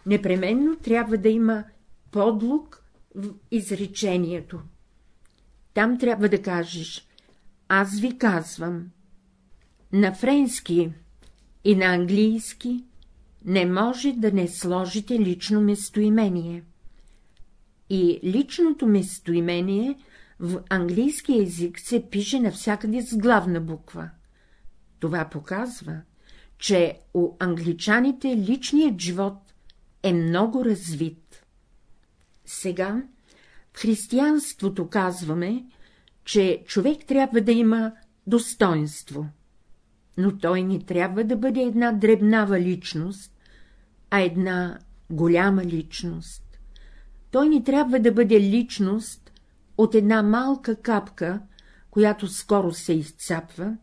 непременно трябва да има подлог в изречението. Там трябва да кажеш — аз ви казвам. На френски и на английски не може да не сложите лично местоимение. И личното местоимение в английски език се пише навсякъде с главна буква. Това показва, че у англичаните личният живот е много развит. Сега в християнството казваме, че човек трябва да има достоинство, но той не трябва да бъде една дребнава личност, а една голяма личност. Той не трябва да бъде личност от една малка капка, която скоро се изцапва,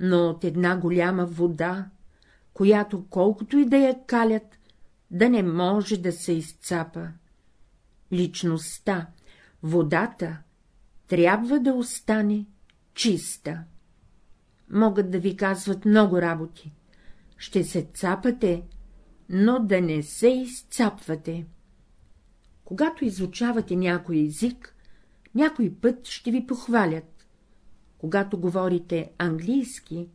но от една голяма вода, която колкото и да я калят, да не може да се изцапа. Личността, водата трябва да остане чиста. Могат да ви казват много работи. Ще се цапате, но да не се изцапвате. Когато изучавате някой език, някой път ще ви похвалят. Когато говорите английски,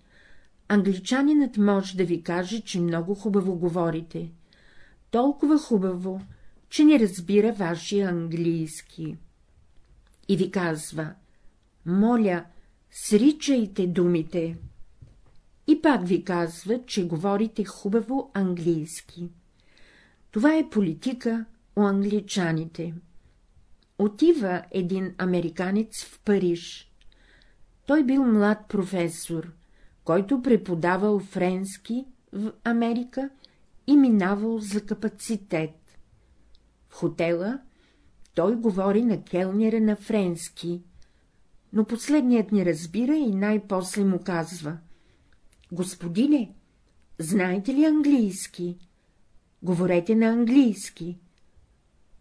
англичанинът може да ви каже, че много хубаво говорите. Толкова хубаво, че не разбира вашия английски. И ви казва, моля, сричайте думите. И пак ви казва, че говорите хубаво английски. Това е политика у англичаните. Отива един американец в Париж. Той бил млад професор, който преподавал френски в Америка и минавал за капацитет. В хотела той говори на келнера на френски, но последният не разбира и най-после му казва — Господине, знаете ли английски? Говорете на английски.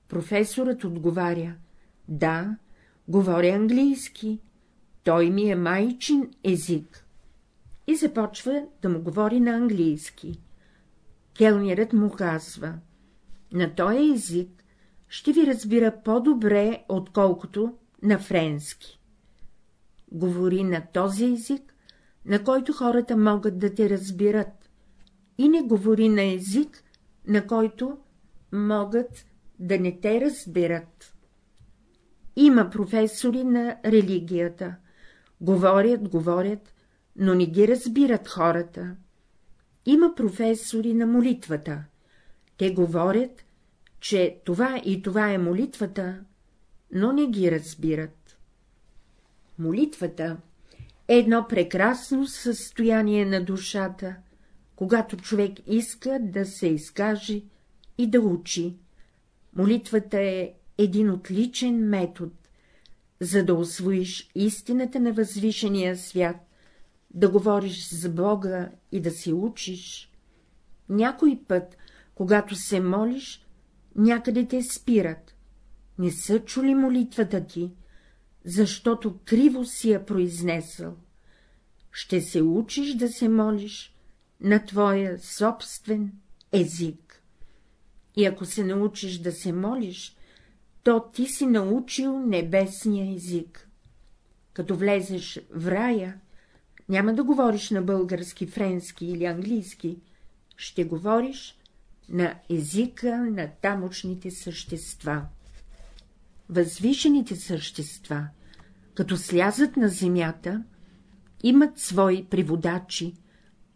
Професорът отговаря — да, говоря английски, той ми е майчин език. И започва да му говори на английски. Келнерът му казва — на този език ще ви разбира по-добре, отколкото на френски. Говори на този език, на който хората могат да те разбират, и не говори на език, на който могат да не те разберат. Има професори на религията. Говорят, говорят, но не ги разбират хората. Има професори на молитвата. Те говорят, че това и това е молитвата, но не ги разбират. Молитвата е едно прекрасно състояние на душата, когато човек иска да се изкаже и да учи. Молитвата е един отличен метод, за да освоиш истината на възвишения свят, да говориш с Бога и да се учиш. Някой път, когато се молиш, някъде те спират. Не са чули молитвата ти, защото криво си я произнесъл. Ще се учиш да се молиш на твоя собствен език. И ако се научиш да се молиш, то ти си научил небесния език. Като влезеш в рая, няма да говориш на български, френски или английски, ще говориш на езика на тамошните същества. Възвишените същества, като слязат на земята, имат свои преводачи,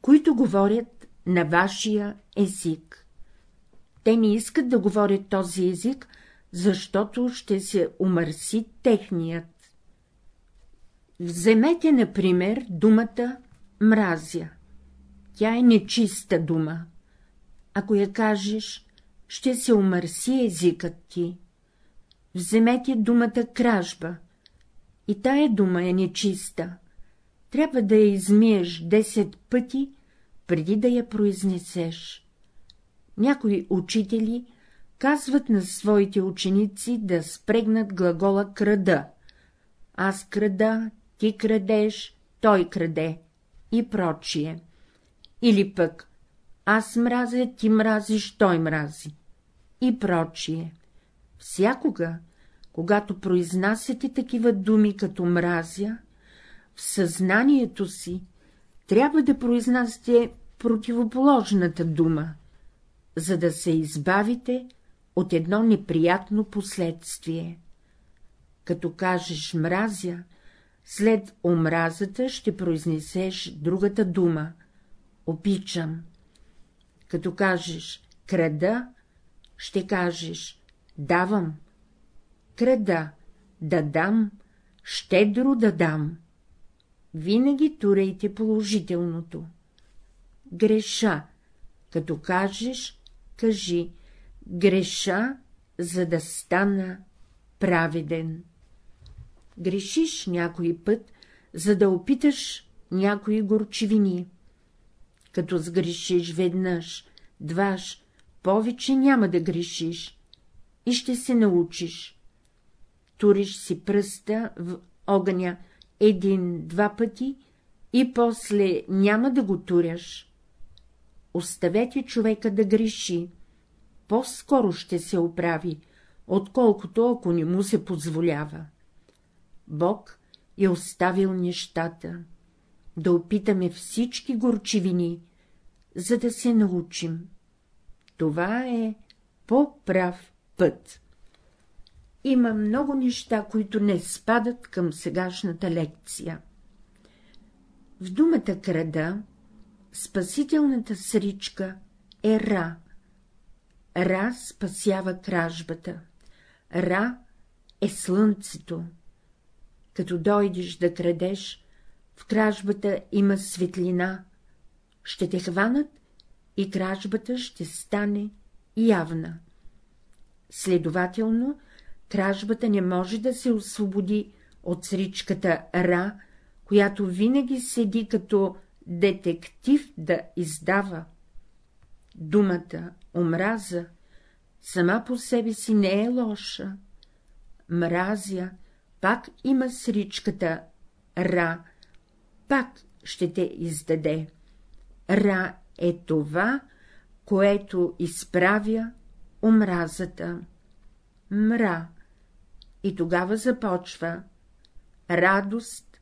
които говорят на вашия език. Те не искат да говорят този език, защото ще се умърси техният. Вземете, например, думата мразя. Тя е нечиста дума. Ако я кажеш, ще се умърси езикът ти. Вземете думата кражба. И тая дума е нечиста. Трябва да я измиеш 10 пъти, преди да я произнесеш. Някои учители казват на своите ученици да спрегнат глагола крада. Аз крада, ти крадеш, той краде и прочие. Или пък аз мразя, ти мразиш, той мрази и прочие. Всякога, когато произнасяте такива думи като мразя, в съзнанието си трябва да произнасяте противоположната дума, за да се избавите от едно неприятно последствие. Като кажеш мразя, след омразата ще произнесеш другата дума — обичам. Като кажеш крада, ще кажеш давам. Крада, да дам, щедро да дам. Винаги турайте положителното. Греша, като кажеш, кажи, греша, за да стана праведен. Грешиш някой път, за да опиташ някои горчивини. Като сгрешиш веднъж, дваш, повече няма да грешиш и ще се научиш. туриш си пръста в огъня един-два пъти и после няма да го туряш. Оставете човека да греши, по-скоро ще се оправи, отколкото ако не му се позволява. Бог е оставил нещата, да опитаме всички горчивини, за да се научим. Това е по-прав път. Има много неща, които не спадат към сегашната лекция. В думата крада спасителната сричка е Ра. Ра спасява кражбата. Ра е слънцето. Като дойдеш да крадеш, в кражбата има светлина, ще те хванат и кражбата ще стане явна. Следователно, кражбата не може да се освободи от сричката Ра, която винаги седи като детектив да издава. Думата омраза сама по себе си не е лоша. Мразя пак има сричката Ра, пак ще те издаде. Ра е това, което изправя омразата. Мра. И тогава започва радост.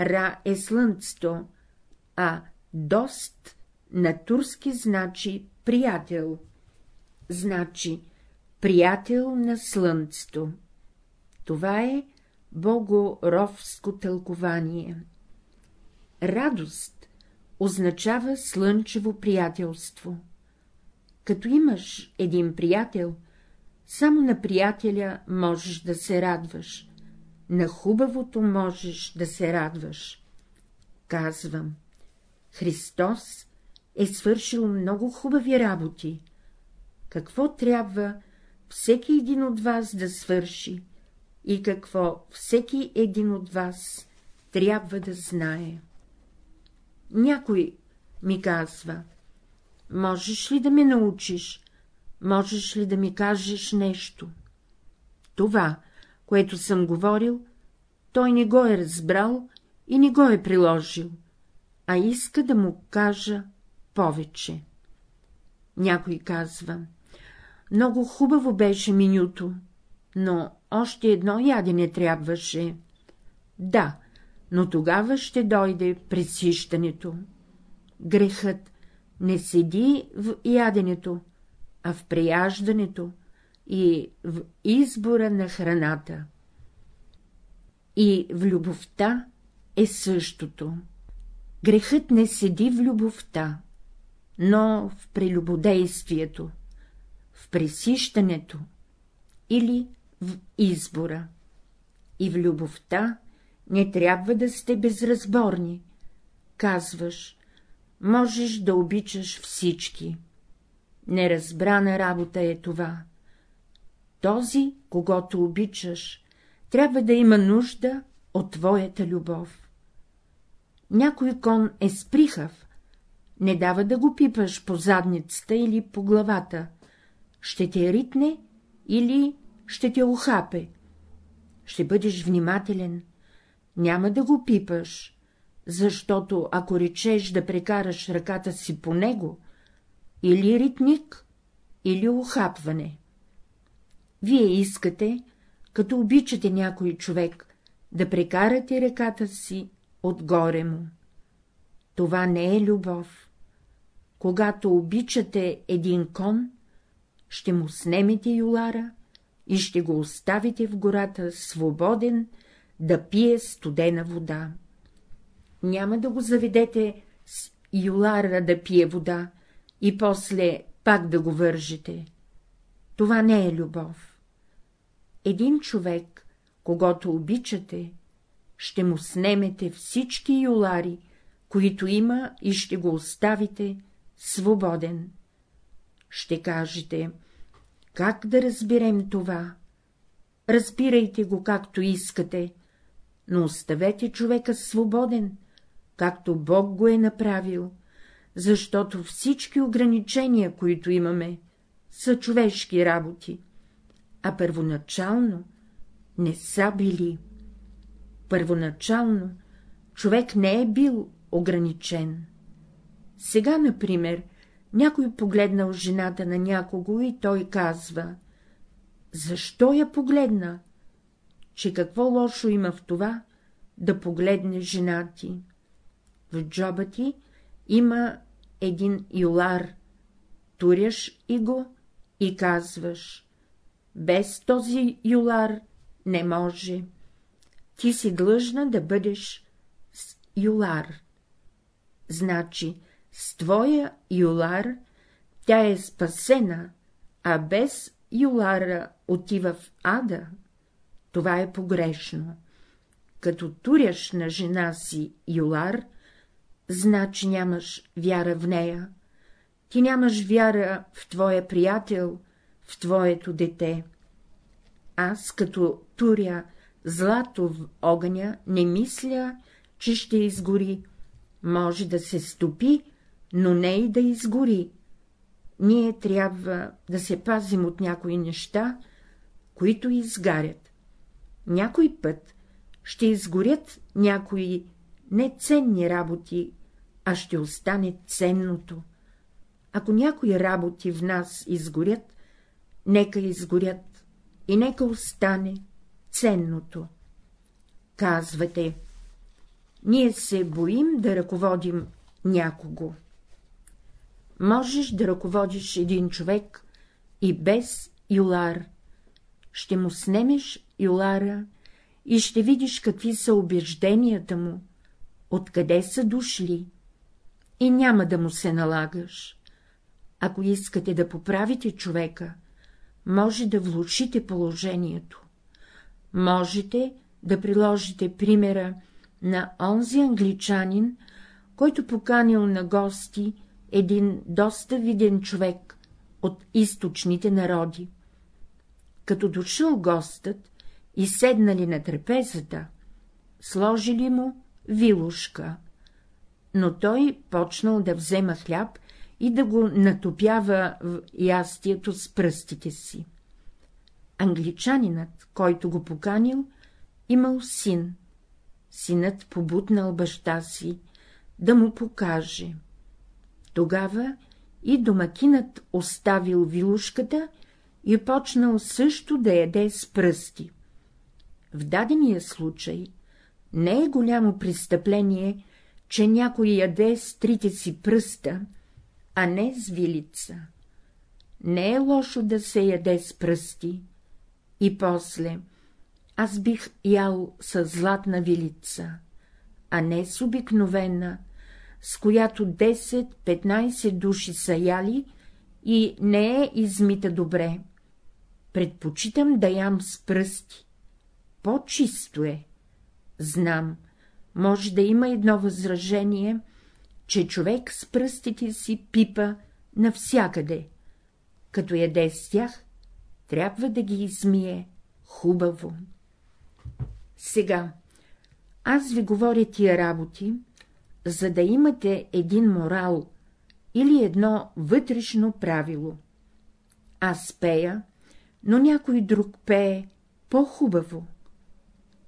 Ра е слънцето, а дост на турски значи приятел. Значи приятел на слънцето. Това е богоровско тълкование. Радост означава слънчево приятелство. Като имаш един приятел, само на приятеля можеш да се радваш, на хубавото можеш да се радваш. Казвам, Христос е свършил много хубави работи. Какво трябва всеки един от вас да свърши и какво всеки един от вас трябва да знае? Някой ми казва, можеш ли да ме научиш, можеш ли да ми кажеш нещо? Това, което съм говорил, той не го е разбрал и не го е приложил, а иска да му кажа повече. Някой казва, много хубаво беше менюто, но още едно ядене трябваше. Да, но тогава ще дойде пресищането. Грехът не седи в яденето, а в прияждането и в избора на храната. И в любовта е същото. Грехът не седи в любовта, но в прелюбодействието, в пресищането или в избора. И в любовта не трябва да сте безразборни. Казваш, можеш да обичаш всички. Неразбрана работа е това. Този, когато обичаш, трябва да има нужда от твоята любов. Някой кон е сприхав, не дава да го пипаш по задницата или по главата, ще те ритне или ще те ухапе. Ще бъдеш внимателен, няма да го пипаш, защото ако речеш да прекараш ръката си по него, или ритник, или ухапване. Вие искате, като обичате някой човек, да прекарате ръката си отгоре му. Това не е любов. Когато обичате един кон, ще му снемете юлара и ще го оставите в гората свободен да пие студена вода. Няма да го заведете с юлара да пие вода и после пак да го вържете. Това не е любов. Един човек, когато обичате, ще му снемете всички юлари, които има, и ще го оставите свободен. Ще кажете, как да разберем това? Разбирайте го както искате, но оставете човека свободен, както Бог го е направил, защото всички ограничения, които имаме, са човешки работи, а първоначално не са били. Първоначално човек не е бил ограничен. Сега, например, някой погледнал жената на някого и той казва — защо я погледна? Че какво лошо има в това да погледне жена ти? В джоба ти има един юлар, туряш и го и казваш — без този юлар не може. Ти си длъжна да бъдеш с юлар. Значи, с твоя юлар тя е спасена, а без юлара отива в ада. Това е погрешно. Като туряш на жена си юлар, значи нямаш вяра в нея. Ти нямаш вяра в твоя приятел, в твоето дете. Аз, като туря злато в огъня, не мисля, че ще изгори. Може да се стопи, но не и да изгори. Ние трябва да се пазим от някои неща, които изгарят. Някой път ще изгорят някои неценни работи, а ще остане ценното. Ако някои работи в нас изгорят, нека изгорят и нека остане ценното. Казвате, ние се боим да ръководим някого. Можеш да ръководиш един човек и без юлар. Ще му снемеш юлара и ще видиш какви са убежденията му, откъде са дошли, и няма да му се налагаш. Ако искате да поправите човека, може да влушите положението. Можете да приложите примера на онзи англичанин, който поканил на гости един доста виден човек от източните народи. Като дошъл гостът и седнали на трапезата, сложили му вилушка, но той почнал да взема хляб и да го натопява в ястието с пръстите си. Англичанинът, който го поканил, имал син. Синът побутнал баща си да му покаже. Тогава и домакинът оставил вилушката и почнал също да яде с пръсти. В дадения случай не е голямо престъпление, че някой яде с трите си пръста, а не с вилица. Не е лошо да се яде с пръсти. И после, аз бих ял с златна вилица, а не с обикновена, с която 10-15 души са яли и не е измита добре. Предпочитам да ям с пръсти. По-чисто е. Знам, може да има едно възражение, че човек с пръстите си пипа навсякъде. Като яде с тях, трябва да ги измие хубаво. Сега, аз ви говоря тия работи, за да имате един морал или едно вътрешно правило. Аз пея, но някой друг пее по-хубаво.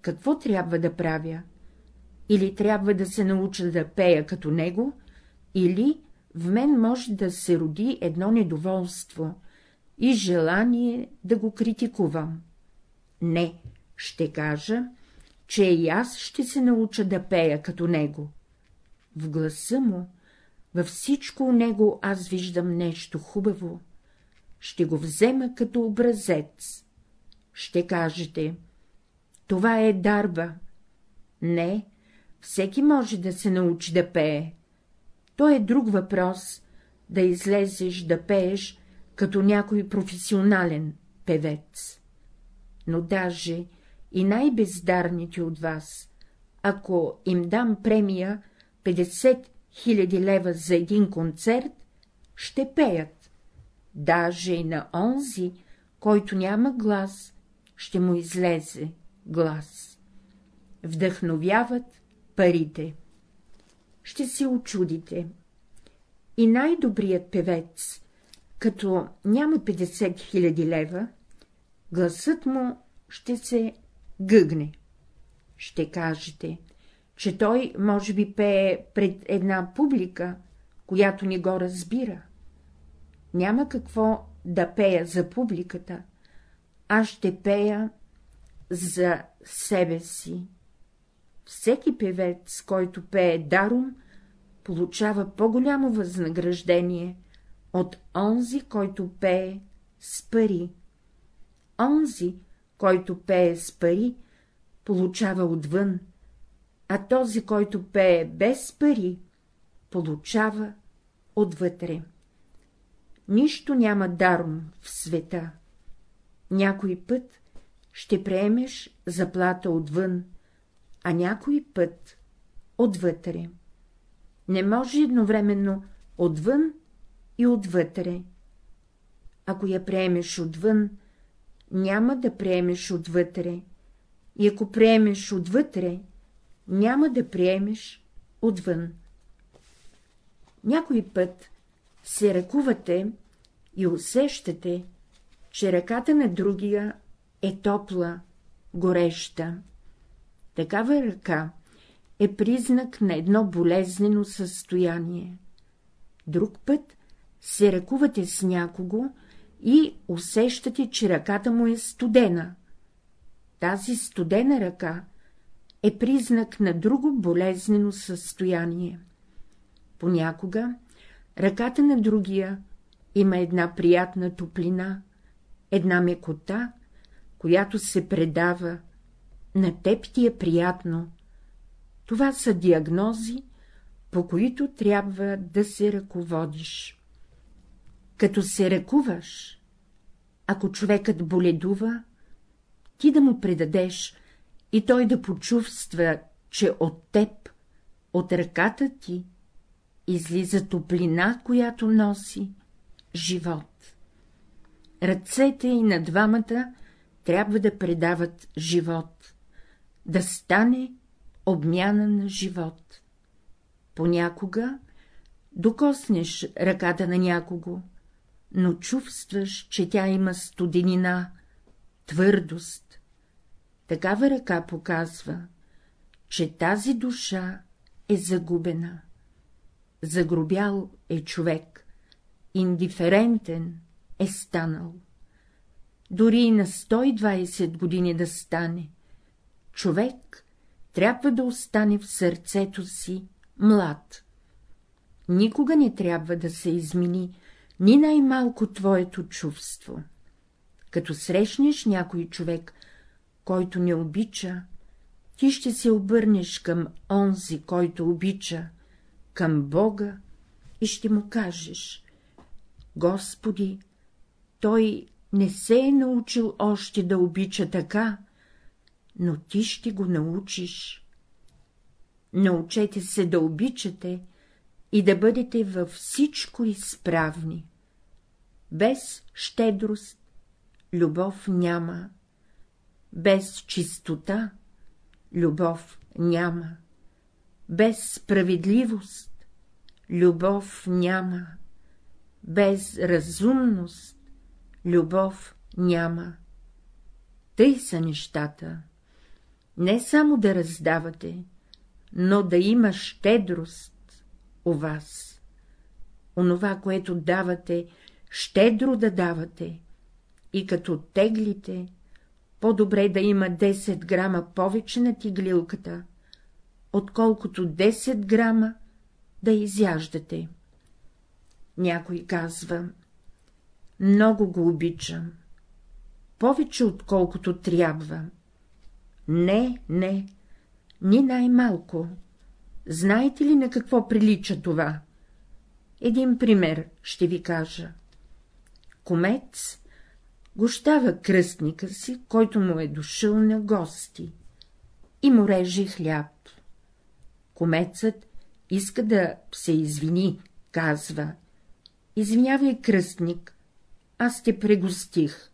Какво трябва да правя? Или трябва да се науча да пея като него, или в мен може да се роди едно недоволство и желание да го критикувам. Не, ще кажа, че и аз ще се науча да пея като него. В гласа му, във всичко у него аз виждам нещо хубаво. Ще го взема като образец. Ще кажете, това е дарба. Не, всеки може да се научи да пее. То е друг въпрос да излезеш да пееш като някой професионален певец. Но даже и най-бездарните от вас, ако им дам премия 50 000 лева за един концерт, ще пеят. Даже и на онзи, който няма глас, ще му излезе глас. Вдъхновяват парите. Ще се очудите. И най-добрият певец, като няма 50 000 лева, гласът му ще се гъгне. Ще кажете, че той може би пее пред една публика, която не го разбира. Няма какво да пея за публиката, аз ще пея за себе си. Всеки певец, който пее даром, получава по-голямо възнаграждение от онзи, който пее с пари. Онзи, който пее с пари, получава отвън, а този, който пее без пари, получава отвътре. Нищо няма даром в света. Някой път ще приемеш заплата отвън, а някой път отвътре. Не може едновременно отвън и отвътре. Ако я приемеш отвън, няма да приемеш отвътре, и ако приемеш отвътре, няма да приемеш отвън. Някой път се ръкувате и усещате, че ръката на другия е топла, гореща. Такава ръка е признак на едно болезнено състояние. Друг път се ръкувате с някого и усещате, че ръката му е студена. Тази студена ръка е признак на друго болезнено състояние. Понякога ръката на другия има една приятна топлина, една мекота, която се предава, на теб ти е приятно. Това са диагнози, по които трябва да се ръководиш. Като се ръкуваш, ако човекът боледува, ти да му предадеш и той да почувства, че от теб, от ръката ти, излиза топлина, която носи живот. Ръцете и на двамата трябва да предават живот, да стане обмяна на живот. Понякога докоснеш ръката на някого, но чувстваш, че тя има студенина, твърдост. Такава ръка показва, че тази душа е загубена. Загробял е човек, индиферентен е станал. Дори и на 120 години да стане, човек трябва да остане в сърцето си млад. Никога не трябва да се измени ни най-малко твоето чувство. Като срещнеш някой човек, който не обича, ти ще се обърнеш към онзи, който обича, към Бога и ще му кажеш — Господи, той не се е научил още да обича така, но ти ще го научиш. Научете се да обичате и да бъдете във всичко изправни. Без щедрост любов няма, без чистота любов няма, без справедливост любов няма, без разумност любов няма. Тъй са нещата. Не само да раздавате, но да има щедрост у вас. Онова, което давате, щедро да давате, и като теглите, по-добре да има 10 грама повече на тиглилката, отколкото 10 грама да изяждате. Някой казва, много го обичам, повече отколкото трябва. Не, не, ни най-малко. Знаете ли на какво прилича това? Един пример ще ви кажа. Комец гощава кръстника си, който му е дошъл на гости, и му реже хляб. Комецът иска да се извини, казва. Извинявай, кръстник, аз те прегостих.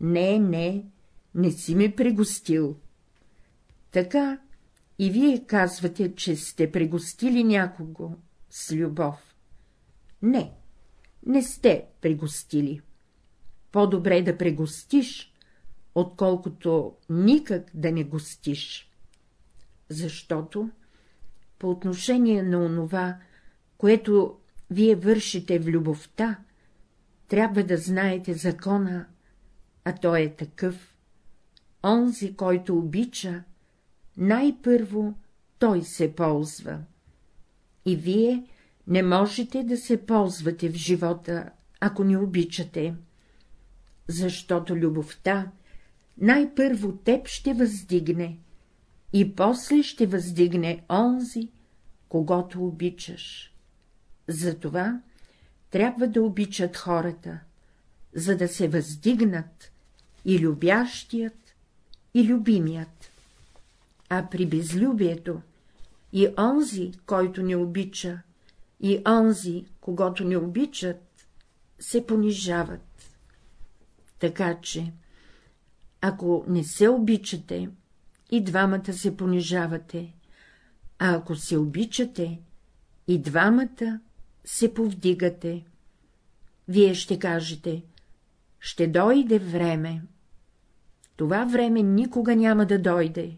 Не, не, не си ме прегостил. Така и вие казвате, че сте прегостили някого с любов. Не, не сте прегостили. По-добре да прегостиш, отколкото никак да не гостиш. Защото по отношение на онова, което вие вършите в любовта, трябва да знаете закона, а той е такъв. Онзи, който обича, най-първо той се ползва. И вие не можете да се ползвате в живота, ако не обичате, защото любовта най-първо теб ще въздигне и после ще въздигне онзи, когато обичаш. Затова трябва да обичат хората, за да се въздигнат и любящият, и любимият. А при безлюбието и онзи, който не обича, и онзи, когато не обичат, се понижават. Така че, ако не се обичате, и двамата се понижавате, а ако се обичате, и двамата се повдигате. Вие ще кажете, ще дойде време. Това време никога няма да дойде.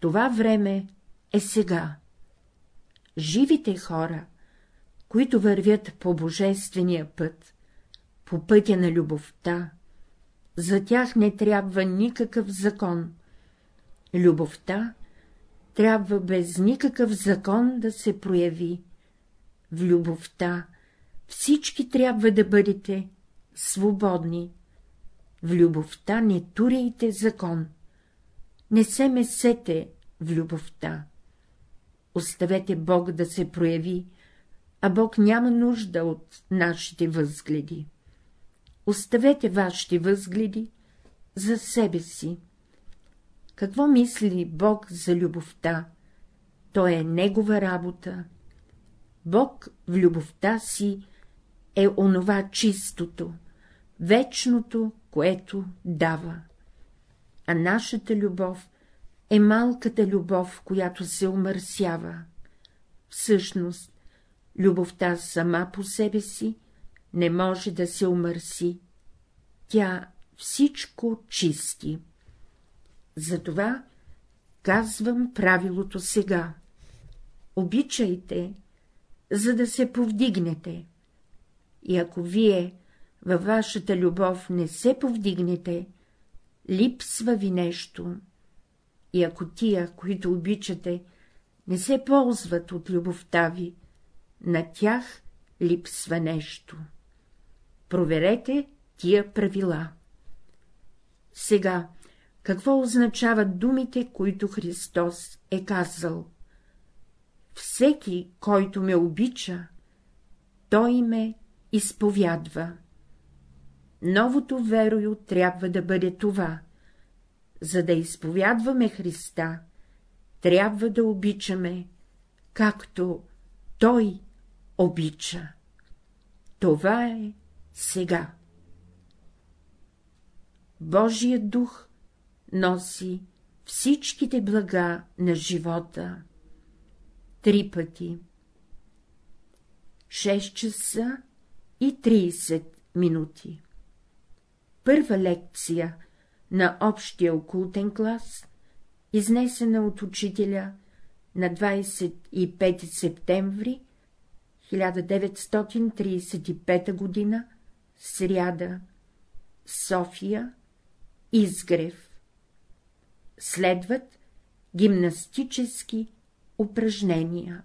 Това време е сега. Живите хора, които вървят по божествения път, по пътя на любовта, за тях не трябва никакъв закон. Любовта трябва без никакъв закон да се прояви. В любовта всички трябва да бъдете свободни. В любовта не туряйте закон. Не се месете в любовта. Оставете Бог да се прояви, а Бог няма нужда от нашите възгледи. Оставете вашите възгледи за себе си. Какво мисли Бог за любовта? То е Негова работа. Бог в любовта си е онова чистото, вечното, което дава. А нашата любов е малката любов, която се омърсява. Всъщност, любовта сама по себе си не може да се омърси. Тя всичко чисти. Затова казвам правилото сега. Обичайте, за да се повдигнете. И ако вие във вашата любов не се повдигнете, липсва ви нещо. И ако тия, които обичате, не се ползват от любовта ви, на тях липсва нещо. Проверете тия правила. Сега, какво означават думите, които Христос е казал? Всеки, който ме обича, той ме изповядва. Новото верою трябва да бъде това. За да изповядваме Христа, трябва да обичаме, както Той обича. Това е сега. Божият дух носи всичките блага на живота. Три пъти. 6 часа и 30 минути. Първа лекция на общия окултен клас, изнесена от учителя на 25 септември 1935 г. сряда, София, Изгрев. Следват гимнастически упражнения.